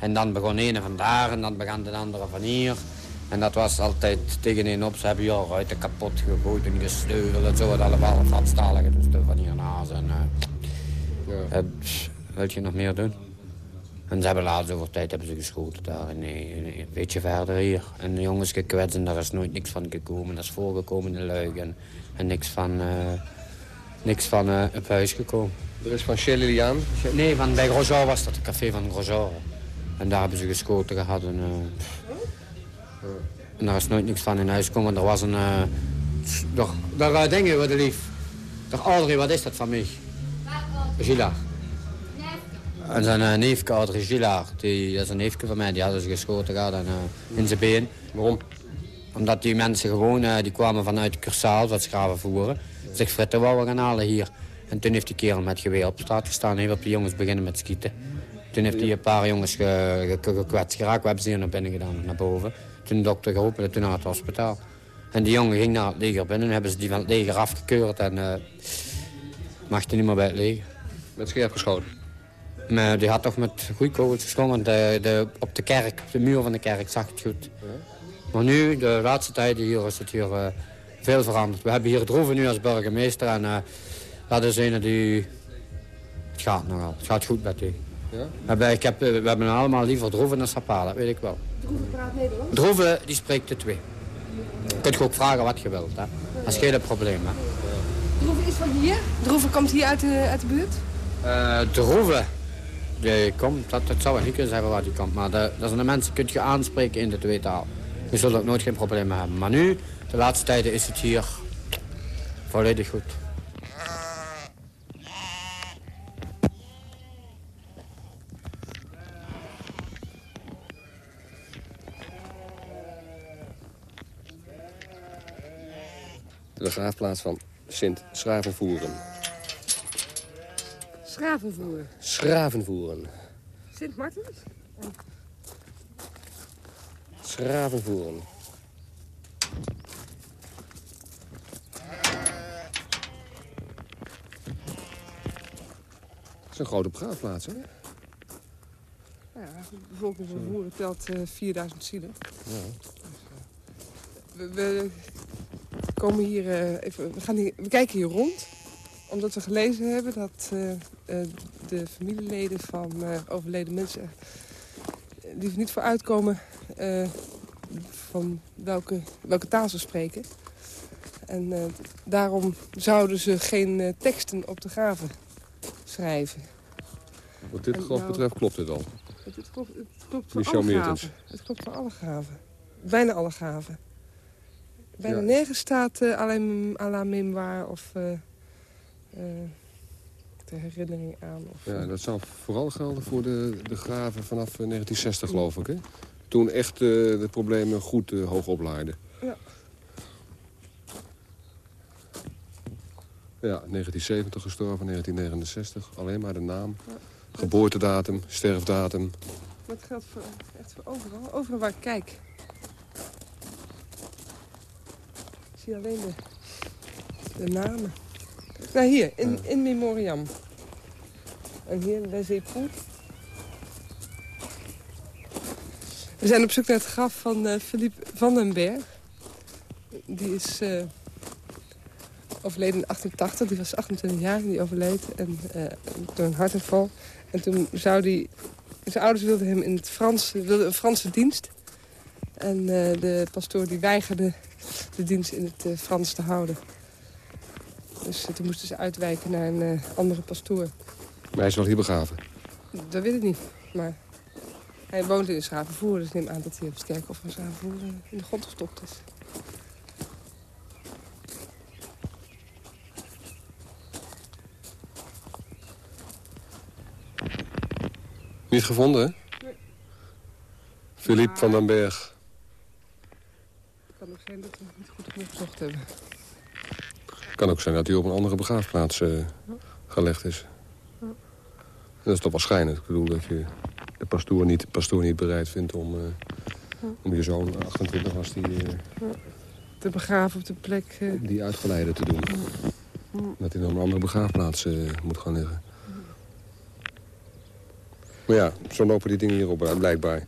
En dan begon de ene van daar en dan begon de andere van hier. En dat was altijd tegen een op. Ze hebben hier ruiten kapot gegooid en gesleuveld en zo. Het allemaal vatstaligen, dus de van hiernaast. En, uh, ja. wil je nog meer doen? En ze hebben laatst over tijd hebben ze geschoten daar, in, een beetje verder hier. En de jongens gekwetst en daar is nooit niks van gekomen. Dat is voorgekomen in Luik en, en niks van, uh, niks van uh, op huis gekomen.
Er is van Shelley Liaan?
Nee, van, bij Grosjean was dat, het café van Grosjean. En daar hebben ze geschoten gehad. En, uh, en daar is nooit niks van in huis gekomen. Er was een... Uh, daar, je, wat lief. Dag Audrey, wat is dat van mij? Gila. En zijn neefje, Audrey Gillard, die, dat is een neefje van mij, die hadden ze geschoten gehad en, in zijn been.
Waarom?
Omdat die mensen gewoon, die kwamen vanuit Cursaal, wat schraven voeren, zich fritten wouden gaan halen hier. En toen heeft die kerel met geweer op straat gestaan en heeft op die jongens beginnen met schieten. Toen heeft hij een paar jongens ge, ge, gekwetst geraakt, we hebben ze hier naar binnen gedaan, naar boven. Toen de dokter geroepen en toen naar het hospitaal. En die jongen ging naar het leger binnen en hebben ze die van het leger afgekeurd en uh, mag hij niet meer bij het leger.
Met scherp geschoten?
Maar die had toch met goede kogels geschoten, want de, de, op de kerk, op de muur van de kerk zag het goed. Maar nu, de laatste tijden hier, is het hier uh, veel veranderd. We hebben hier Droeven nu als burgemeester en uh, dat is een die... Het gaat nogal, het gaat goed met die.
Ja?
Maar ik heb, we hebben allemaal liever Droeven dan Sapala, dat weet ik wel.
Droeven praat Nederlands?
Droeven, die spreekt de twee. Je kunt je ook vragen wat je wilt, hè. Dat is geen probleem, hè.
Droeven is van hier? Droeven komt hier uit de, uit de buurt?
Uh, Droeven, die komt, dat, dat zou ik niet kunnen zeggen waar die komt. Maar de, dat zijn de mensen die kun je aanspreken in de twee taal. Je zult ook nooit geen problemen hebben. Maar nu, de laatste tijden, is het hier volledig goed.
De begraafplaats van Sint Schravenvoeren.
Schravenvoeren?
Schravenvoeren.
Sint Martens?
Schravenvoeren. Dat is een grote begraafplaats, hè?
Ja, de bevolking van Voeren telt uh, 4000 zielen.
Ja.
We, we, komen hier uh, even, we, gaan hier, we kijken hier rond omdat we gelezen hebben dat uh, uh, de familieleden van overleden mensen... die er niet voor uitkomen van welke, welke taal ze spreken. En daarom zouden ze geen teksten op de graven schrijven.
Wat dit graf nou, betreft klopt dit al?
Het, klopt, het klopt voor alle graven. Het klopt voor alle graven. Bijna alle graven. Bijna ja. nergens staat alleen à la memoire of... Uh, ter herinnering aan. Of,
ja, dat zou vooral gelden voor de, de graven vanaf 1960, geloof ik, hè? toen echt eh, de problemen goed eh, hoog oplaaiden.
Ja.
Ja, 1970 gestorven, 1969. Alleen maar de naam. Geboortedatum, sterfdatum.
Maar het geldt voor, echt voor overal. Overal waar ik kijk. Zie alleen de, de namen. Nou, hier, in, in memoriam. En hier, Les Époux. We zijn op zoek naar het graf van eh, Philippe van den Berg. Die is eh, overleden in 88. Die was 28 jaar en die overleed en, eh, door een hartaanval. En toen zou die... Zijn ouders wilden hem in het Frans... wilden een Franse dienst. En de pastoor die weigerde de dienst in het eh, Frans te houden. Dus eh, toen moesten ze uitwijken naar een eh, andere pastoor.
Maar hij is wel hier begraven.
Dat weet ik niet, maar... Hij woont in Schravenvoer, dus ik neem aan dat hij op het kerkhof van Schravenvoer eh, in de grond gestopt is.
Niet gevonden, hè?
Nee.
Philippe van den Berg.
Kan ook zijn dat we het niet goed genoeg gezocht hebben.
Kan ook zijn dat hij op een andere begraafplaats eh, gelegd is.
Ja.
Dat is toch waarschijnlijk. Ik bedoel dat je de pastoor niet, pastoor niet bereid vindt om, eh,
Ja.
om je zoon, 28 was, die, eh,
Ja. Te begraven op de plek...
die uitgeleide te doen. Dat hij dan op een andere begraafplaats moet gaan liggen. Maar ja, zo lopen die dingen hierop blijkbaar.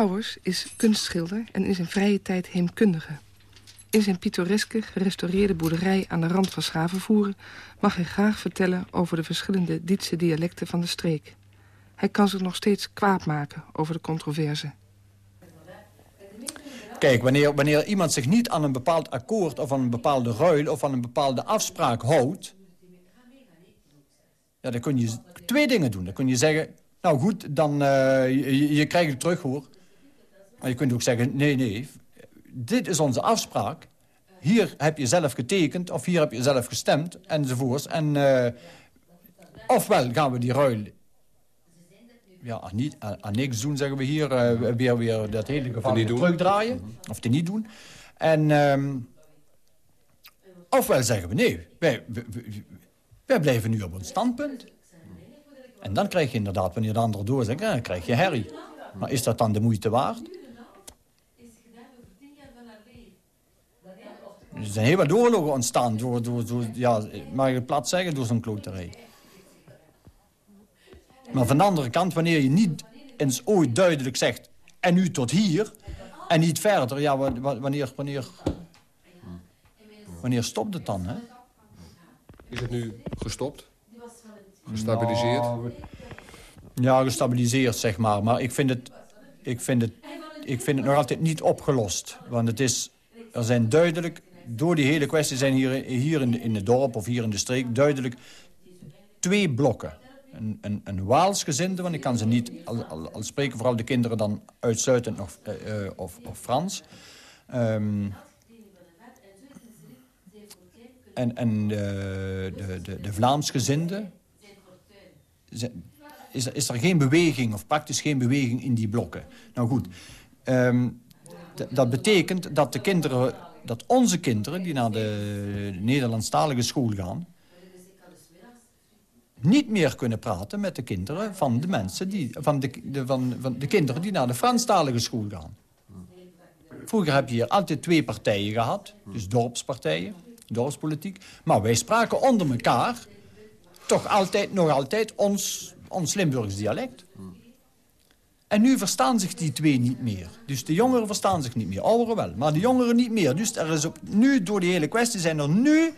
Brouwers is kunstschilder en in zijn vrije tijd heemkundige. In zijn pittoreske, gerestaureerde boerderij aan de rand van Schavenvoeren... mag hij graag vertellen over de verschillende Dietse dialecten van de streek. Hij kan zich nog steeds kwaad maken over de controverse.
Kijk, wanneer, wanneer iemand zich niet aan een bepaald akkoord... of aan een bepaalde ruil of aan een bepaalde afspraak houdt... Ja, dan kun je twee dingen doen. Dan kun je zeggen, nou goed, dan, eh, je, je krijgt het terug hoor. Maar je kunt ook zeggen, nee, nee, dit is onze afspraak. Hier heb je zelf getekend of hier heb je zelf gestemd enzovoorts. En eh, ofwel gaan we die ruil ja, aan, niet, aan, aan niks doen, zeggen we hier. eh, weer, weer dat hele geval terugdraaien. Of te niet doen. En, ehm, ofwel zeggen we nee, wij, wij, wij- blijven nu op ons standpunt. En dan krijg je inderdaad, wanneer de ander doorzegt, dan krijg je herrie. Maar is dat dan de moeite waard? Er zijn heel wat oorlogen ontstaan door, door, door ja, mag ik plat zeggen, door zo'n kloterij. Maar van de andere kant, wanneer je niet eens ooit duidelijk zegt... en nu tot hier, en niet verder, ja, wa- wa- wanneer, wanneer, wanneer stopt het dan, hè?
Is het nu gestopt? Gestabiliseerd?
Nou, Ja, gestabiliseerd, zeg maar. Maar ik vind het, ik vind het, ik vind het nog altijd niet opgelost. Want het is, er zijn duidelijk, door die hele kwestie zijn hier, hier in, in het dorp of hier in de streek... duidelijk twee blokken. Een, een, een Waalsgezinde, want ik kan ze niet... Al, al, spreken vooral de kinderen dan uitsluitend nog eh, eh, of, of Frans. Ehm, en en eh, de, de, de Vlaamsgezinden ze- is, is er geen beweging, of praktisch geen beweging in die blokken. Nou goed, ehm, dat betekent dat de kinderen, dat onze kinderen die naar de Nederlandstalige school gaan, niet meer kunnen praten met de kinderen van de mensen die, van de, van, van de kinderen die naar de Franstalige school gaan. Vroeger heb je hier altijd twee partijen gehad, dus dorpspartijen, dorpspolitiek. Maar wij spraken onder elkaar toch altijd, nog altijd ons, ons Limburgs dialect. En nu verstaan zich die twee niet meer. Dus de jongeren verstaan zich niet meer. Ouderen wel, maar de jongeren niet meer. Dus er is op, nu, door die hele kwestie, zijn er nu,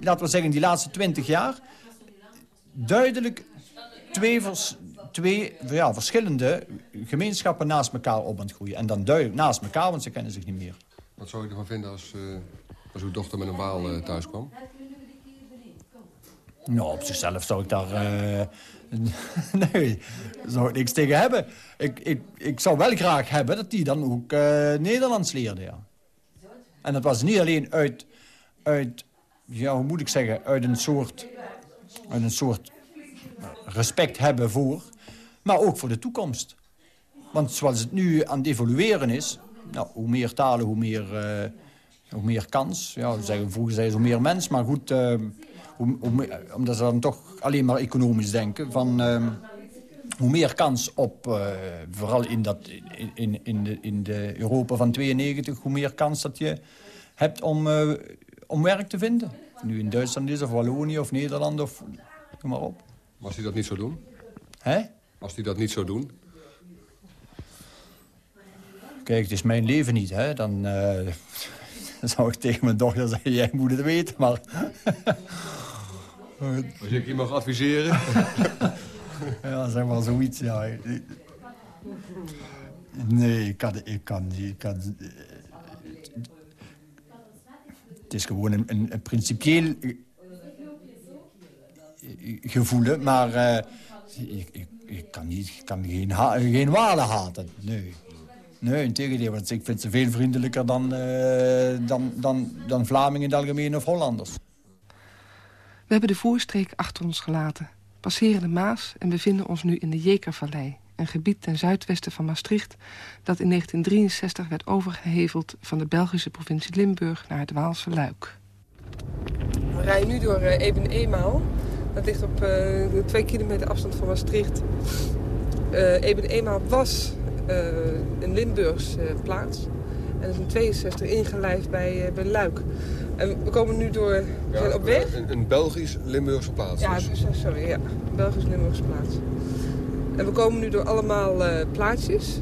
laten we zeggen die laatste twintig jaar... duidelijk twee, vers- twee ja, verschillende gemeenschappen naast elkaar op aan het groeien. En dan duidelijk naast elkaar, want ze kennen zich niet meer.
Wat zou je ervan vinden als, eh, als uw dochter met een waal eh, thuis kwam?
Nou, op zichzelf zou ik daar... eh, nee, zou ik niks tegen hebben. Ik, ik, ik zou wel graag hebben dat die dan ook eh, Nederlands leerde, ja. En dat was niet alleen uit, uit... Ja, hoe moet ik zeggen? Uit een soort... Uit een soort respect hebben voor... Maar ook voor de toekomst. Want zoals het nu aan het evolueren is... Nou, hoe meer talen, hoe meer, eh, hoe meer kans. Ja, zeggen, vroeger zeiden ze hoe meer mens. Maar goed, eh, omdat ze dan toch alleen maar economisch denken. Van, eh, hoe meer kans op, eh, vooral in, dat, in, in, de, in de Europa van 92... hoe meer kans dat je hebt om, eh, om werk te vinden. Nu in Duitsland is, of Wallonië, of Nederland, of noem maar op.
Als hij dat niet zou doen?
Hè?
Als hij dat niet zou doen?
Kijk, het is mijn leven niet, hè. Dan, eh, dan zou ik tegen mijn dochter zeggen, jij moet het weten, maar...
Als ik je mag adviseren?
ja, zeg maar zoiets, ja. Nee, ik kan, ik kan. Ik kan, het is gewoon een, een, principieel gevoel, maar eh, ik, ik, ik kan, niet, ik kan geen, ha- geen Walen haten. Nee. Nee, in tegendeel, want ik vind ze veel vriendelijker dan, eh, dan, dan, dan Vlamingen in het algemeen of Hollanders.
We hebben de voerstreek achter ons gelaten, passeren de Maas en bevinden ons nu in de Jekervallei. Een gebied ten zuidwesten van Maastricht dat in 1963 werd overgeheveld van de Belgische provincie Limburg naar het Waalse Luik. We rijden nu door uh, Eben-Emaal. Dat ligt op uh, twee kilometer afstand van Maastricht. Uh, Eben-Emaal was uh, een Limburgs plaats. En is in 62 ingelijfd bij, uh, bij Luik. En we komen nu door... We zijn op weg.
Een, een Belgisch-Limburgse plaats.
Ja,
dus.
sorry. Ja, Belgisch-Limburgse plaats. En we komen nu door allemaal uh, plaatsjes.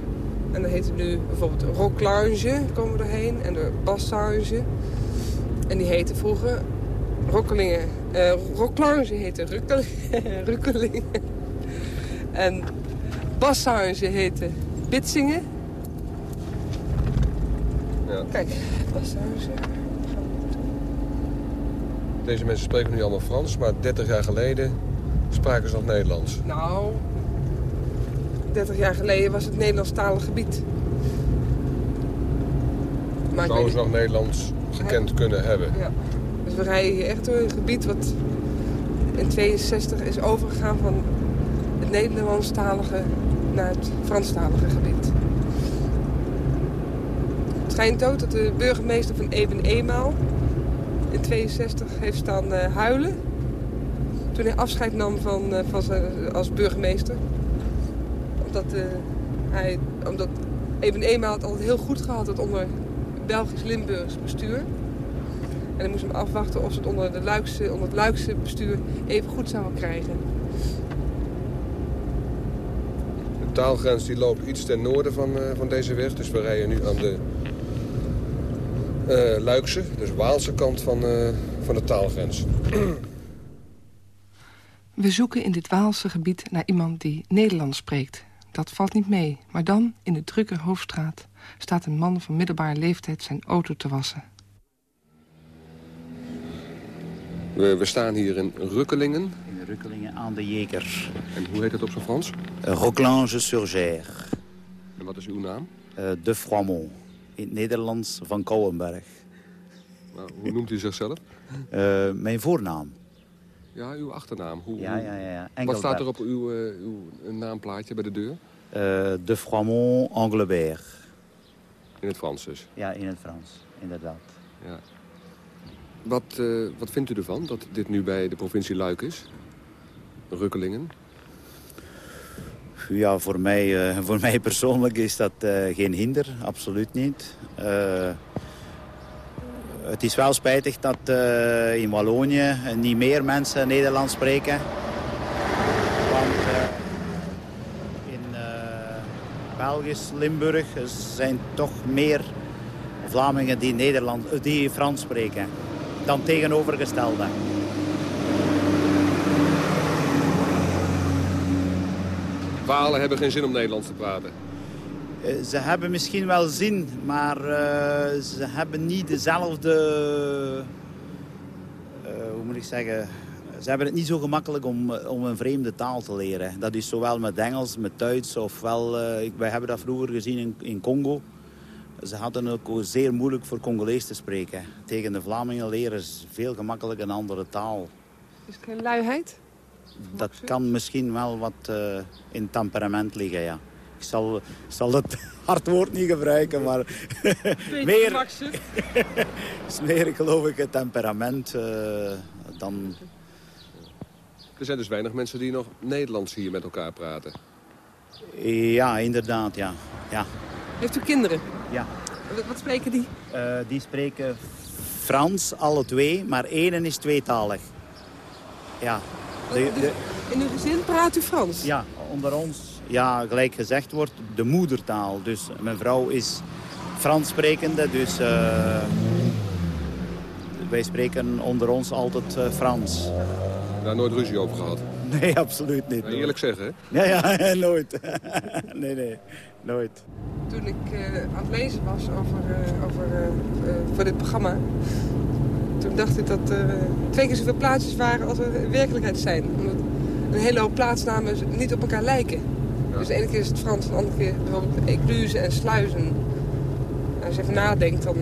En dan heet het nu bijvoorbeeld Rocklange, komen we doorheen. En door Bassange. En die heette vroeger Rokkelingen. Uh, Rocklange heette Rukkelingen. Rukkelingen. En Bassange heette Bitsingen. Kijk.
Deze mensen spreken nu allemaal Frans, maar 30 jaar geleden spraken ze nog Nederlands.
Nou, 30 jaar geleden was het Nederlandstalig gebied.
Maar Zouden ze nog Nederlands gekend ja. kunnen hebben?
Ja. Dus we rijden hier echt door een gebied wat in 62 is overgegaan van het Nederlandstalige naar het Franstalige gebied. Schijnt ook dat de burgemeester van Eben-Emaal in 62 heeft staan uh, huilen. Toen hij afscheid nam van, uh, van zijn, als burgemeester. Omdat, hij, omdat Eben-Emaal het altijd heel goed gehad had onder Belgisch-Limburgs bestuur. En hij moest hem afwachten of ze het onder, de Luikse, onder het Luikse bestuur even goed zouden krijgen.
De taalgrens die loopt iets ten noorden van, van deze weg. Dus we rijden nu aan de Luikse, dus Waalse kant van, uh, van de taalgrens.
We zoeken in dit Waalse gebied naar iemand die Nederlands spreekt. Dat valt niet mee, maar dan, in de drukke hoofdstraat... staat een man van middelbare leeftijd zijn auto te wassen.
We, we staan hier in Rukkelingen.
In Rukkelingen aan de Jeker.
En hoe heet het op zijn Frans?
Uh, Rocklange-sur-Gère.
En wat is uw naam?
Uh, de Froimont. In het Nederlands van Kouwenberg.
Nou, hoe noemt u zichzelf?
Uh, mijn voornaam.
Ja, uw achternaam. Hoe,
ja, ja, ja.
Wat staat er op uw, uh, uw naamplaatje bij de deur?
Uh, de Froimont Anglebert.
In het Frans dus?
Ja, in het Frans, inderdaad.
Ja. Wat, wat vindt u ervan dat dit nu bij de provincie Luik is? Rukkelingen?
Ja, voor mij, uh, voor mij persoonlijk is dat uh, geen hinder, absoluut niet. Uh, het is wel spijtig dat in Wallonië niet meer mensen Nederlands spreken. Want in Belgisch Limburg zijn toch meer Vlamingen die, Nederland, die Frans spreken dan tegenovergestelde.
Walen hebben geen zin om Nederlands te praten.
Uh, ze hebben misschien wel zin, maar uh, ze hebben niet dezelfde, uh, hoe moet ik zeggen, Ze hebben het niet zo gemakkelijk om, om een vreemde taal te leren. Dat is zowel met Engels, met Duits, ofwel... Uh, wij hebben dat vroeger gezien in, in Congo. Ze hadden het ook zeer moeilijk voor Congolees te spreken. Tegen de Vlamingen leren ze veel gemakkelijker een andere taal.
Is het geen luiheid?
Dat kan misschien wel wat uh, in temperament liggen, ja. Ik zal, zal het hard woord niet gebruiken, maar meer, is meer geloof ik het temperament uh, dan...
Er zijn dus weinig mensen die nog Nederlands hier met elkaar praten.
Ja, inderdaad, ja. ja.
Heeft u kinderen?
Ja.
Wat spreken die?
Uh, die spreken Frans, alle twee, maar één is tweetalig. Ja.
De, de... In uw gezin praat u Frans?
Ja, onder ons, ja, gelijk gezegd wordt, de moedertaal. Dus mijn vrouw is Frans sprekende, dus uh, wij spreken onder ons altijd uh, Frans.
Daar nooit ruzie over gehad?
Nee, absoluut niet.
eerlijk zeggen, hè?
Ja, ja, nooit. nee, nee, nooit.
Toen ik uh, aan het lezen was over, uh, over, uh, voor dit programma... toen dacht ik dat er twee keer zoveel plaatsjes waren als er in werkelijkheid zijn. Omdat een hele hoop plaatsnamen niet op elkaar lijken. Ja. Dus de ene keer is het Frans, de andere keer bijvoorbeeld eclusen en sluizen. als je even nadenkt, dan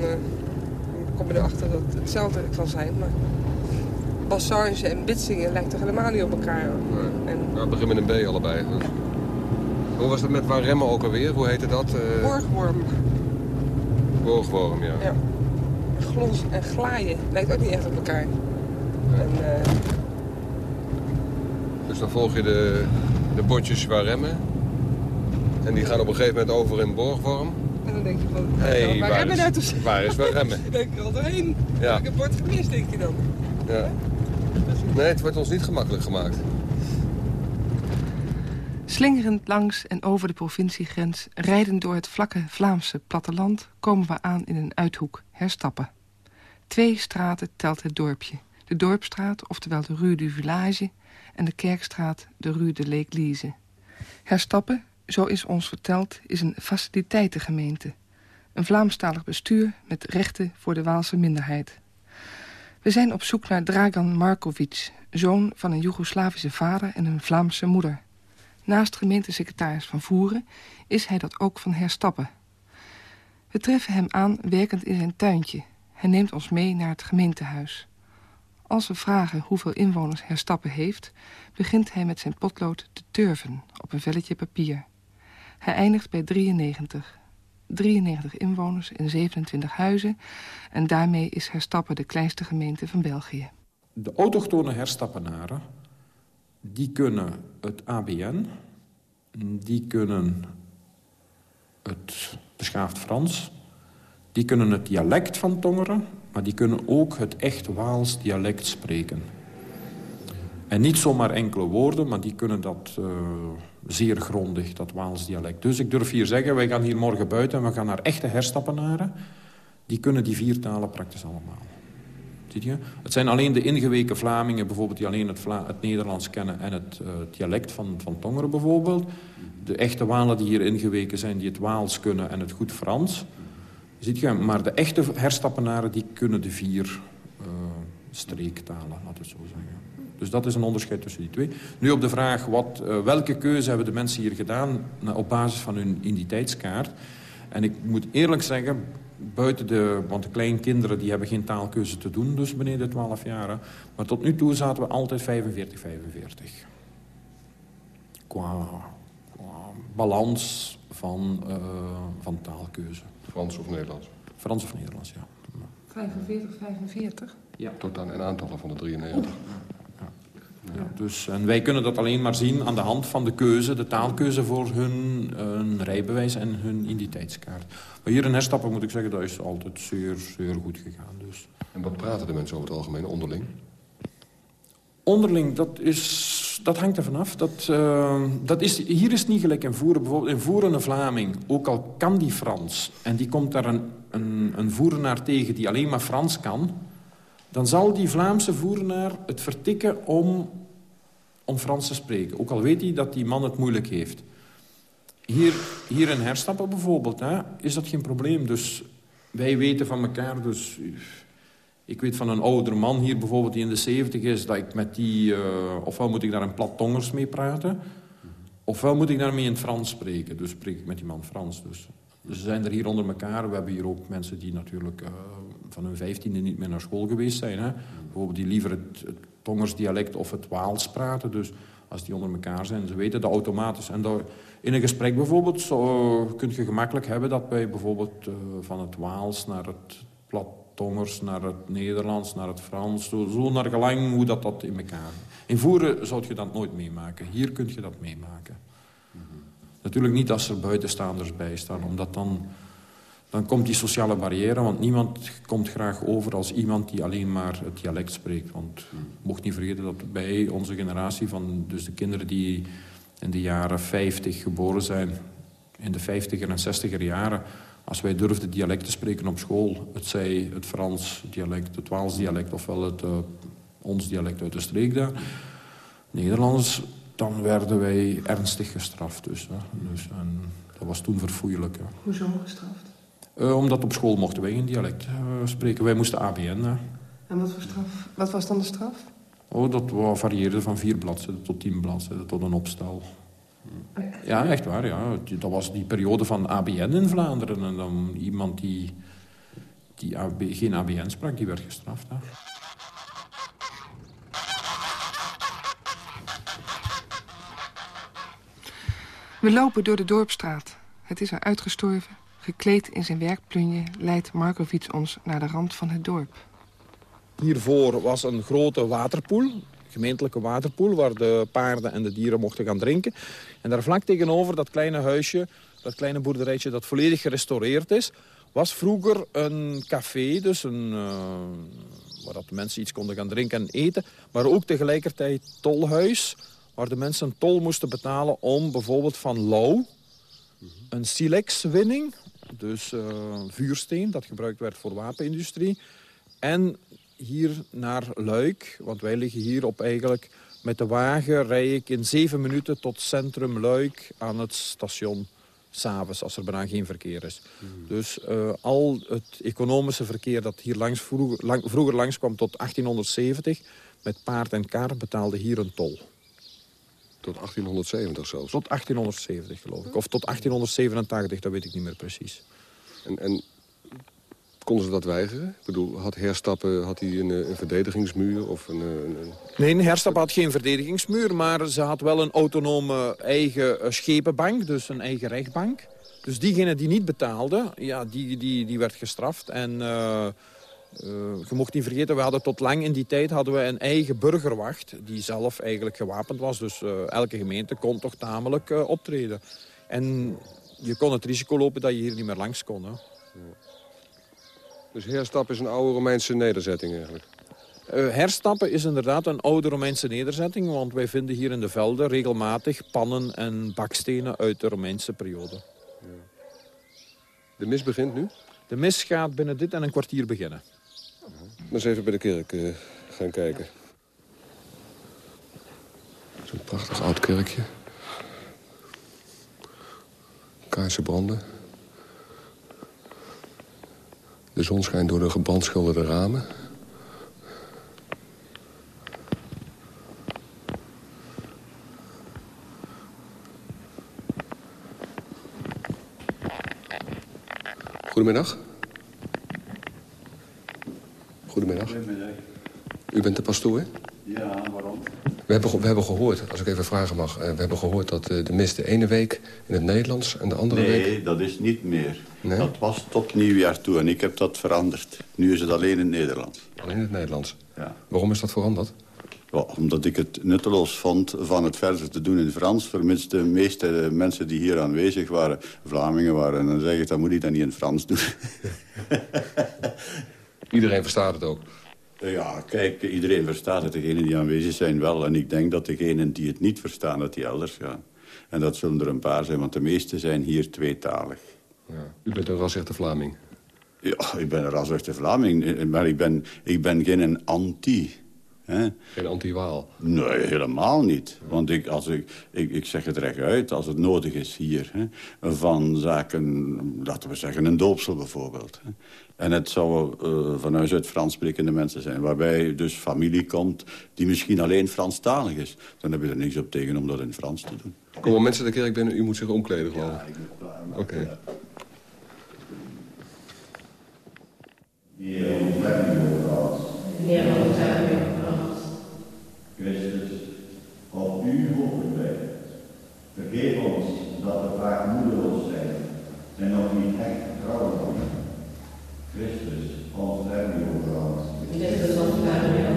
kom je erachter dat het hetzelfde kan zijn. Maar Bassange en Bitsingen lijkt toch helemaal niet op elkaar.
Nee. En... Nou, met een B allebei. Dus. Hoe was het met waar remmen ook alweer? Hoe heette dat? Uh...
Borgworm.
Borgworm, ja.
ja. Glons en glaaien lijkt ook niet echt op elkaar. Ja. En, uh...
Dus dan volg je de, de bordjes waar remmen. En die gaan op een gegeven moment over in borgworm.
En dan denk je van,
hey,
waar,
waar,
remmen
is,
nou tussen?
waar is waar remmen?
je denkt er al doorheen.
Ja.
Heb ik een bord gemist, denk je dan?
Ja. Nee, het wordt ons niet gemakkelijk gemaakt.
Slingerend langs en over de provinciegrens... rijdend door het vlakke Vlaamse platteland... komen we aan in een uithoek, herstappen. Twee straten telt het dorpje. De Dorpstraat, oftewel de Rue du Village... en de Kerkstraat, de Rue de l'Église. Herstappen, zo is ons verteld, is een faciliteitengemeente. Een Vlaamstalig bestuur met rechten voor de Waalse minderheid. We zijn op zoek naar Dragan Markovic, zoon van een Joegoslavische vader en een Vlaamse moeder. Naast gemeentesecretaris van Voeren is hij dat ook van Herstappen. We treffen hem aan werkend in zijn tuintje. Hij neemt ons mee naar het gemeentehuis. Als we vragen hoeveel inwoners Herstappen heeft... begint hij met zijn potlood te turven op een velletje papier. Hij eindigt bij 93. 93 inwoners in 27 huizen... en daarmee is Herstappen de kleinste gemeente van België.
De autochtone herstappenaren die kunnen het ABN, die kunnen het beschaafd Frans... die kunnen het dialect van Tongeren... maar die kunnen ook het echt Waals dialect spreken. En niet zomaar enkele woorden, maar die kunnen dat uh, zeer grondig, dat Waals dialect. Dus ik durf hier zeggen, wij gaan hier morgen buiten... en we gaan naar echte herstappenaren. Die kunnen die vier talen praktisch allemaal. Je? Het zijn alleen de ingeweken Vlamingen bijvoorbeeld... die alleen het, het Nederlands kennen en het uh, dialect van, van Tongeren bijvoorbeeld. De echte Walen die hier ingeweken zijn, die het Waals kunnen en het goed Frans. Maar de echte herstappenaren die kunnen de vier uh, streektalen, laten we het zo zeggen. Dus dat is een onderscheid tussen die twee. Nu op de vraag, wat, uh, welke keuze hebben de mensen hier gedaan... op basis van hun identiteitskaart. En ik moet eerlijk zeggen, buiten de... want de kleinkinderen die hebben geen taalkeuze te doen, dus beneden de 12 jaar. Maar tot nu toe zaten we altijd 45, 45. Qua, qua balans van, uh, van taalkeuze.
Frans of Nederlands?
Frans of Nederlands, ja.
45, 45?
Ja.
Tot aan een aantallen van de 93.
Ja, dus, en wij kunnen dat alleen maar zien aan de hand van de keuze, de taalkeuze voor hun, hun rijbewijs en hun identiteitskaart. Maar hier in Herstappen moet ik zeggen, dat is altijd zeer, zeer goed gegaan. Dus.
En wat praten de mensen over het algemeen onderling?
Onderling, dat, is, dat hangt er vanaf. Dat, uh, dat is, hier is het niet gelijk in Voeren. Bijvoorbeeld in Voeren een Vlaming, ook al kan die Frans... en die komt daar een, een, een voerenaar tegen die alleen maar Frans kan... dan zal die Vlaamse voerenaar het vertikken om, om Frans te spreken. Ook al weet hij dat die man het moeilijk heeft. Hier, hier in Herstappen bijvoorbeeld hè, is dat geen probleem. Dus wij weten van elkaar... Dus Ik weet van een oudere man hier bijvoorbeeld die in de 70 is... dat ik met die... Uh, ofwel moet ik daar een plat tongers mee praten... ofwel moet ik daarmee in het Frans spreken. Dus spreek ik met die man Frans. Dus, dus ze zijn er hier onder elkaar. We hebben hier ook mensen die natuurlijk uh, van hun vijftiende niet meer naar school geweest zijn. Hè? Bijvoorbeeld die liever het, het Tongersdialect of het Waals praten. Dus als die onder elkaar zijn, ze weten dat automatisch. En dat, in een gesprek bijvoorbeeld zo, kun je gemakkelijk hebben... dat wij bijvoorbeeld van het Waals naar het plat Tongers, naar het Nederlands, naar het Frans. Zo, zo naar gelang hoe dat, dat in elkaar... In Voeren zou je dat nooit meemaken. Hier kun je dat meemaken. Natuurlijk niet als er buitenstaanders bij staan, omdat dan, dan komt die sociale barrière. Want niemand komt graag over als iemand die alleen maar het dialect spreekt. Want mocht niet vergeten dat bij onze generatie van dus de kinderen die in de jaren 50 geboren zijn, in de 50er en 60er jaren, als wij durfden dialect te spreken op school, het zij het Frans dialect, het Waals dialect ofwel het uh, ons dialect uit de streek daar, Nederlands, dan werden wij ernstig gestraft. Dus, hè. dus en dat was toen verfoeilijk. Hè.
Hoezo gestraft?
Uh, omdat op school mochten wij geen dialect uh, spreken. Wij moesten ABN. Hè.
En wat, voor straf? wat was dan de straf?
Oh, dat varieerde van vier bladzijden tot tien bladzijden, tot een opstel. Ja, echt waar. Ja. Dat was die periode van ABN in Vlaanderen. En dan iemand die, die AB, geen ABN sprak, die werd gestraft. Hè.
We lopen door de dorpstraat. Het is er uitgestorven. Gekleed in zijn werkplunje leidt Markovic ons naar de rand van het dorp.
Hiervoor was een grote waterpoel, gemeentelijke waterpoel... waar de paarden en de dieren mochten gaan drinken. En daar vlak tegenover dat kleine huisje, dat kleine boerderijtje... dat volledig gerestaureerd is, was vroeger een café. Dus een, uh, waar dat de mensen iets konden gaan drinken en eten. Maar ook tegelijkertijd tolhuis, waar de mensen tol moesten betalen... om bijvoorbeeld van lauw een silex-winning... dus uh, vuursteen, dat gebruikt werd voor wapenindustrie... en hier naar Luik. Want wij liggen hier op eigenlijk... Met de wagen rij ik in zeven minuten tot centrum Luik aan het station. S'avonds, als er bijna geen verkeer is. Dus uh, al het economische verkeer dat hier langs vroeger, lang, vroeger langs kwam tot 1870... met paard en kar betaalde hier een tol.
Tot 1870 zelfs?
Tot 1870 geloof ik. Of tot 1887, dat weet ik niet meer precies.
En, en Konden ze dat weigeren? Ik bedoel, had Herstappen had hij een, een verdedigingsmuur? Of een, een,
Nee, Herstappen had geen verdedigingsmuur... maar ze had wel een autonome eigen eh, schepenbank, dus een eigen rechtbank. Dus diegene die niet betaalde, ja, die, die, die werd gestraft. En uh, uh, je mocht niet vergeten, we hadden tot lang in die tijd hadden we een eigen burgerwacht... die zelf eigenlijk gewapend was. Dus uh, elke gemeente kon toch tamelijk optreden. En je kon het risico lopen dat je hier niet meer langs kon. Hè. Ja.
Dus herstappen is een oude Romeinse nederzetting eigenlijk?
Uh, herstappen is inderdaad een oude Romeinse nederzetting... want wij vinden hier in de velden regelmatig pannen en bakstenen uit de Romeinse periode. Ja.
De mis begint nu?
De mis gaat binnen dit en een kwartier beginnen.
Ja. Maar eens even bij de kerk uh, gaan kijken. Zo'n prachtig oud kerkje. Kaarsen branden. De zon schijnt door de gebrandschilderde ramen. Goedemiddag. Goedemiddag. Goedemiddag. U bent de pastoor?
Ja, waarom?
We hebben, we hebben gehoord, als ik even vragen mag... Eh, we hebben gehoord dat eh, de mis de ene week in het Nederlands en de andere
nee,
week...
Nee, dat is niet meer. Nee? Dat was tot nieuwjaar toe en ik heb dat veranderd. Nu is het alleen in het Nederlands.
Alleen in het Nederlands?
Ja.
Waarom is dat veranderd?
Omdat ik het nutteloos vond van het verder te doen in het Frans... vermits de meeste mensen die hier aanwezig waren Vlamingen waren. En dan zeg ik, dan moet ik dat niet in het Frans doen.
Iedereen verstaat het ook?
Ja, kijk, iedereen verstaat het. Degenen die aanwezig zijn wel. En ik denk dat degenen die het niet verstaan, dat die elders gaan. En dat zullen er een paar zijn, want de meeste zijn hier tweetalig.
Ja. U bent een rasechte Vlaming?
Ja, ik ben een rasechte Vlaming. Maar ik ben, ik ben geen anti Hè?
Geen anti-Waal?
Nee, helemaal niet. Want ik, als ik, ik, ik zeg het rechtuit, als het nodig is hier... Hè, van zaken, laten we zeggen, een doopsel bijvoorbeeld... Hè, en het zou uh, vanuit het Frans sprekende mensen zijn... waarbij dus familie komt die misschien alleen Franstalig is. Dan heb je er niks op tegen om dat in Frans te doen.
Komen mensen de kerk binnen, u moet zich omkleden, geloof ik. Oké. Okay.
Heer, ontferm u ons. Heer, ontferm u over ons. Christus, op u hopen wij. Vergeef ons dat we vaak moedeloos zijn en nog niet echt vertrouwen. Christus, ons. Christus, ontferm u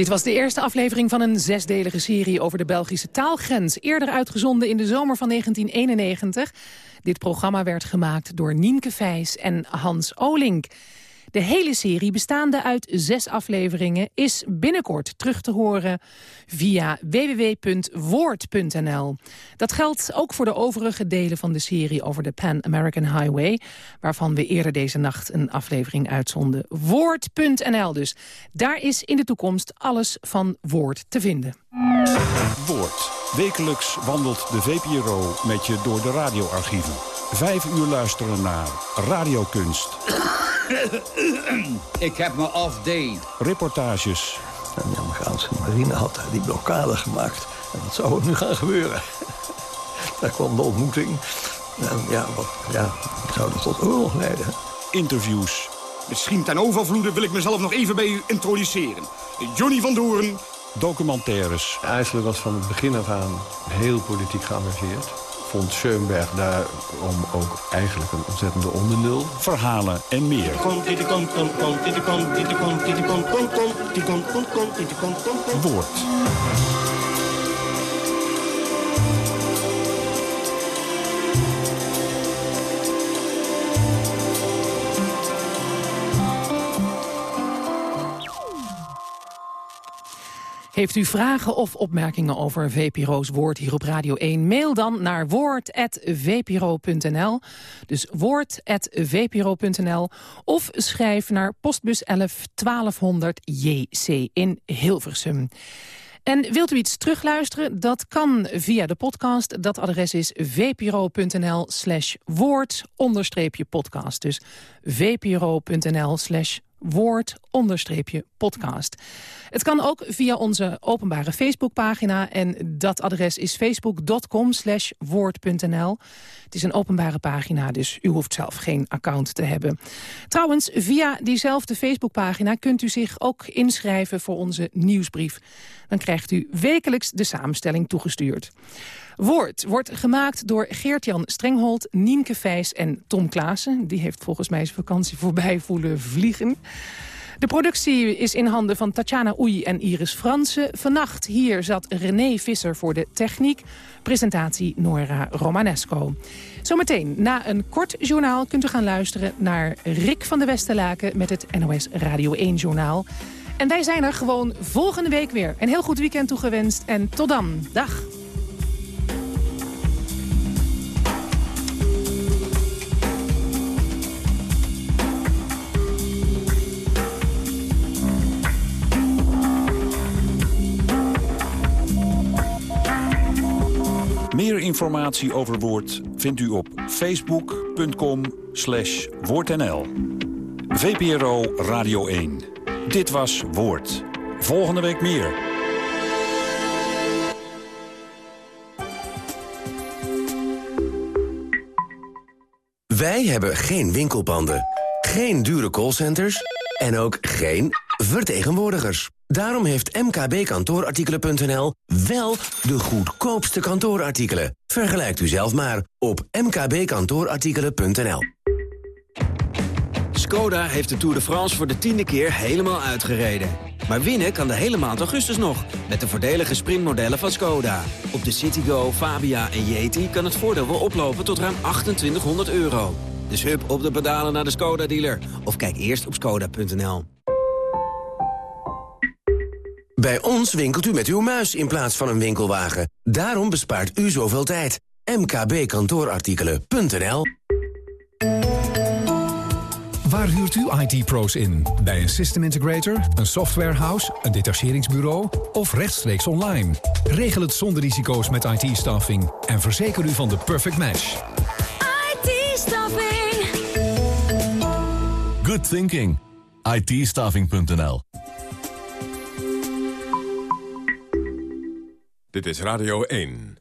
Dit was de eerste aflevering van een zesdelige serie over de Belgische taalgrens. Eerder uitgezonden in de zomer van 1991. Dit programma werd gemaakt door Nienke Vijs en Hans Olink. De hele serie, bestaande uit zes afleveringen... is binnenkort terug te horen via www.woord.nl. Dat geldt ook voor de overige delen van de serie over de Pan American Highway... waarvan we eerder deze nacht een aflevering uitzonden. Woord.nl dus. Daar is in de toekomst alles van Woord te vinden.
Woord. Wekelijks wandelt de VPRO met je door de radioarchieven. Vijf uur luisteren naar radiokunst.
Ik heb mijn off day.
Reportages.
En de Amerikaanse marine had die blokkade gemaakt. En wat zou er nu gaan gebeuren? Daar kwam de ontmoeting. En ja, wat, ja, zou dat tot oorlog leiden?
Interviews.
Misschien ten overvloede wil ik mezelf nog even bij u introduceren. Johnny van Doorn.
Documentaires.
IJsselen was van het begin af aan heel politiek geëngageerd vond Schoenberg daarom ook eigenlijk een ontzettende ondernul.
Verhalen en meer. Woord.
Heeft u vragen of opmerkingen over VPRO's Woord hier op Radio 1? Mail dan naar woord.vpro.nl. Dus woord.vpro.nl. Of schrijf naar postbus 11 1200 JC in Hilversum. En wilt u iets terugluisteren? Dat kan via de podcast. Dat adres is vpro.nl slash woord podcast. Dus vpro.nl slash woord podcast. Het kan ook via onze openbare Facebookpagina en dat adres is facebook.com slash woord.nl. Het is een openbare pagina, dus u hoeft zelf geen account te hebben. Trouwens, via diezelfde Facebookpagina kunt u zich ook inschrijven voor onze nieuwsbrief. Dan krijgt u wekelijks de samenstelling toegestuurd. Woord wordt gemaakt door Geert-Jan Strenghold, Nienke Vijs en Tom Klaassen. Die heeft volgens mij zijn vakantie voorbij voelen vliegen. De productie is in handen van Tatjana Oei en Iris Fransen. Vannacht hier zat René Visser voor de techniek. Presentatie Nora Romanesco. Zometeen, na een kort journaal, kunt u gaan luisteren naar Rick van de Westerlaken... met het NOS Radio 1-journaal. En wij zijn er gewoon volgende week weer. Een heel goed weekend toegewenst en tot dan. Dag.
Informatie over Woord vindt u op facebook.com woordnl. VPRO Radio 1. Dit was Woord. Volgende week meer.
Wij hebben geen winkelpanden, geen dure callcenters en ook geen vertegenwoordigers. Daarom heeft mkbkantoorartikelen.nl wel de goedkoopste kantoorartikelen. Vergelijkt u zelf maar op mkbkantoorartikelen.nl.
Skoda heeft de Tour de France voor de tiende keer helemaal uitgereden. Maar winnen kan de hele maand augustus nog, met de voordelige sprintmodellen van Skoda. Op de Citigo, Fabia en Yeti kan het voordeel wel oplopen tot ruim 2800 euro. Dus hup op de pedalen naar de Skoda-dealer. Of kijk eerst op skoda.nl.
Bij ons winkelt u met uw muis in plaats van een winkelwagen. Daarom bespaart u zoveel tijd. mkbkantoorartikelen.nl
Waar huurt u IT-pro's in? Bij een system integrator, een softwarehouse, een detacheringsbureau of rechtstreeks online? Regel het zonder risico's met IT-staffing en verzeker u van de perfect match.
IT-staffing.
Good thinking. IT-staffing.nl
Dit is Radio 1.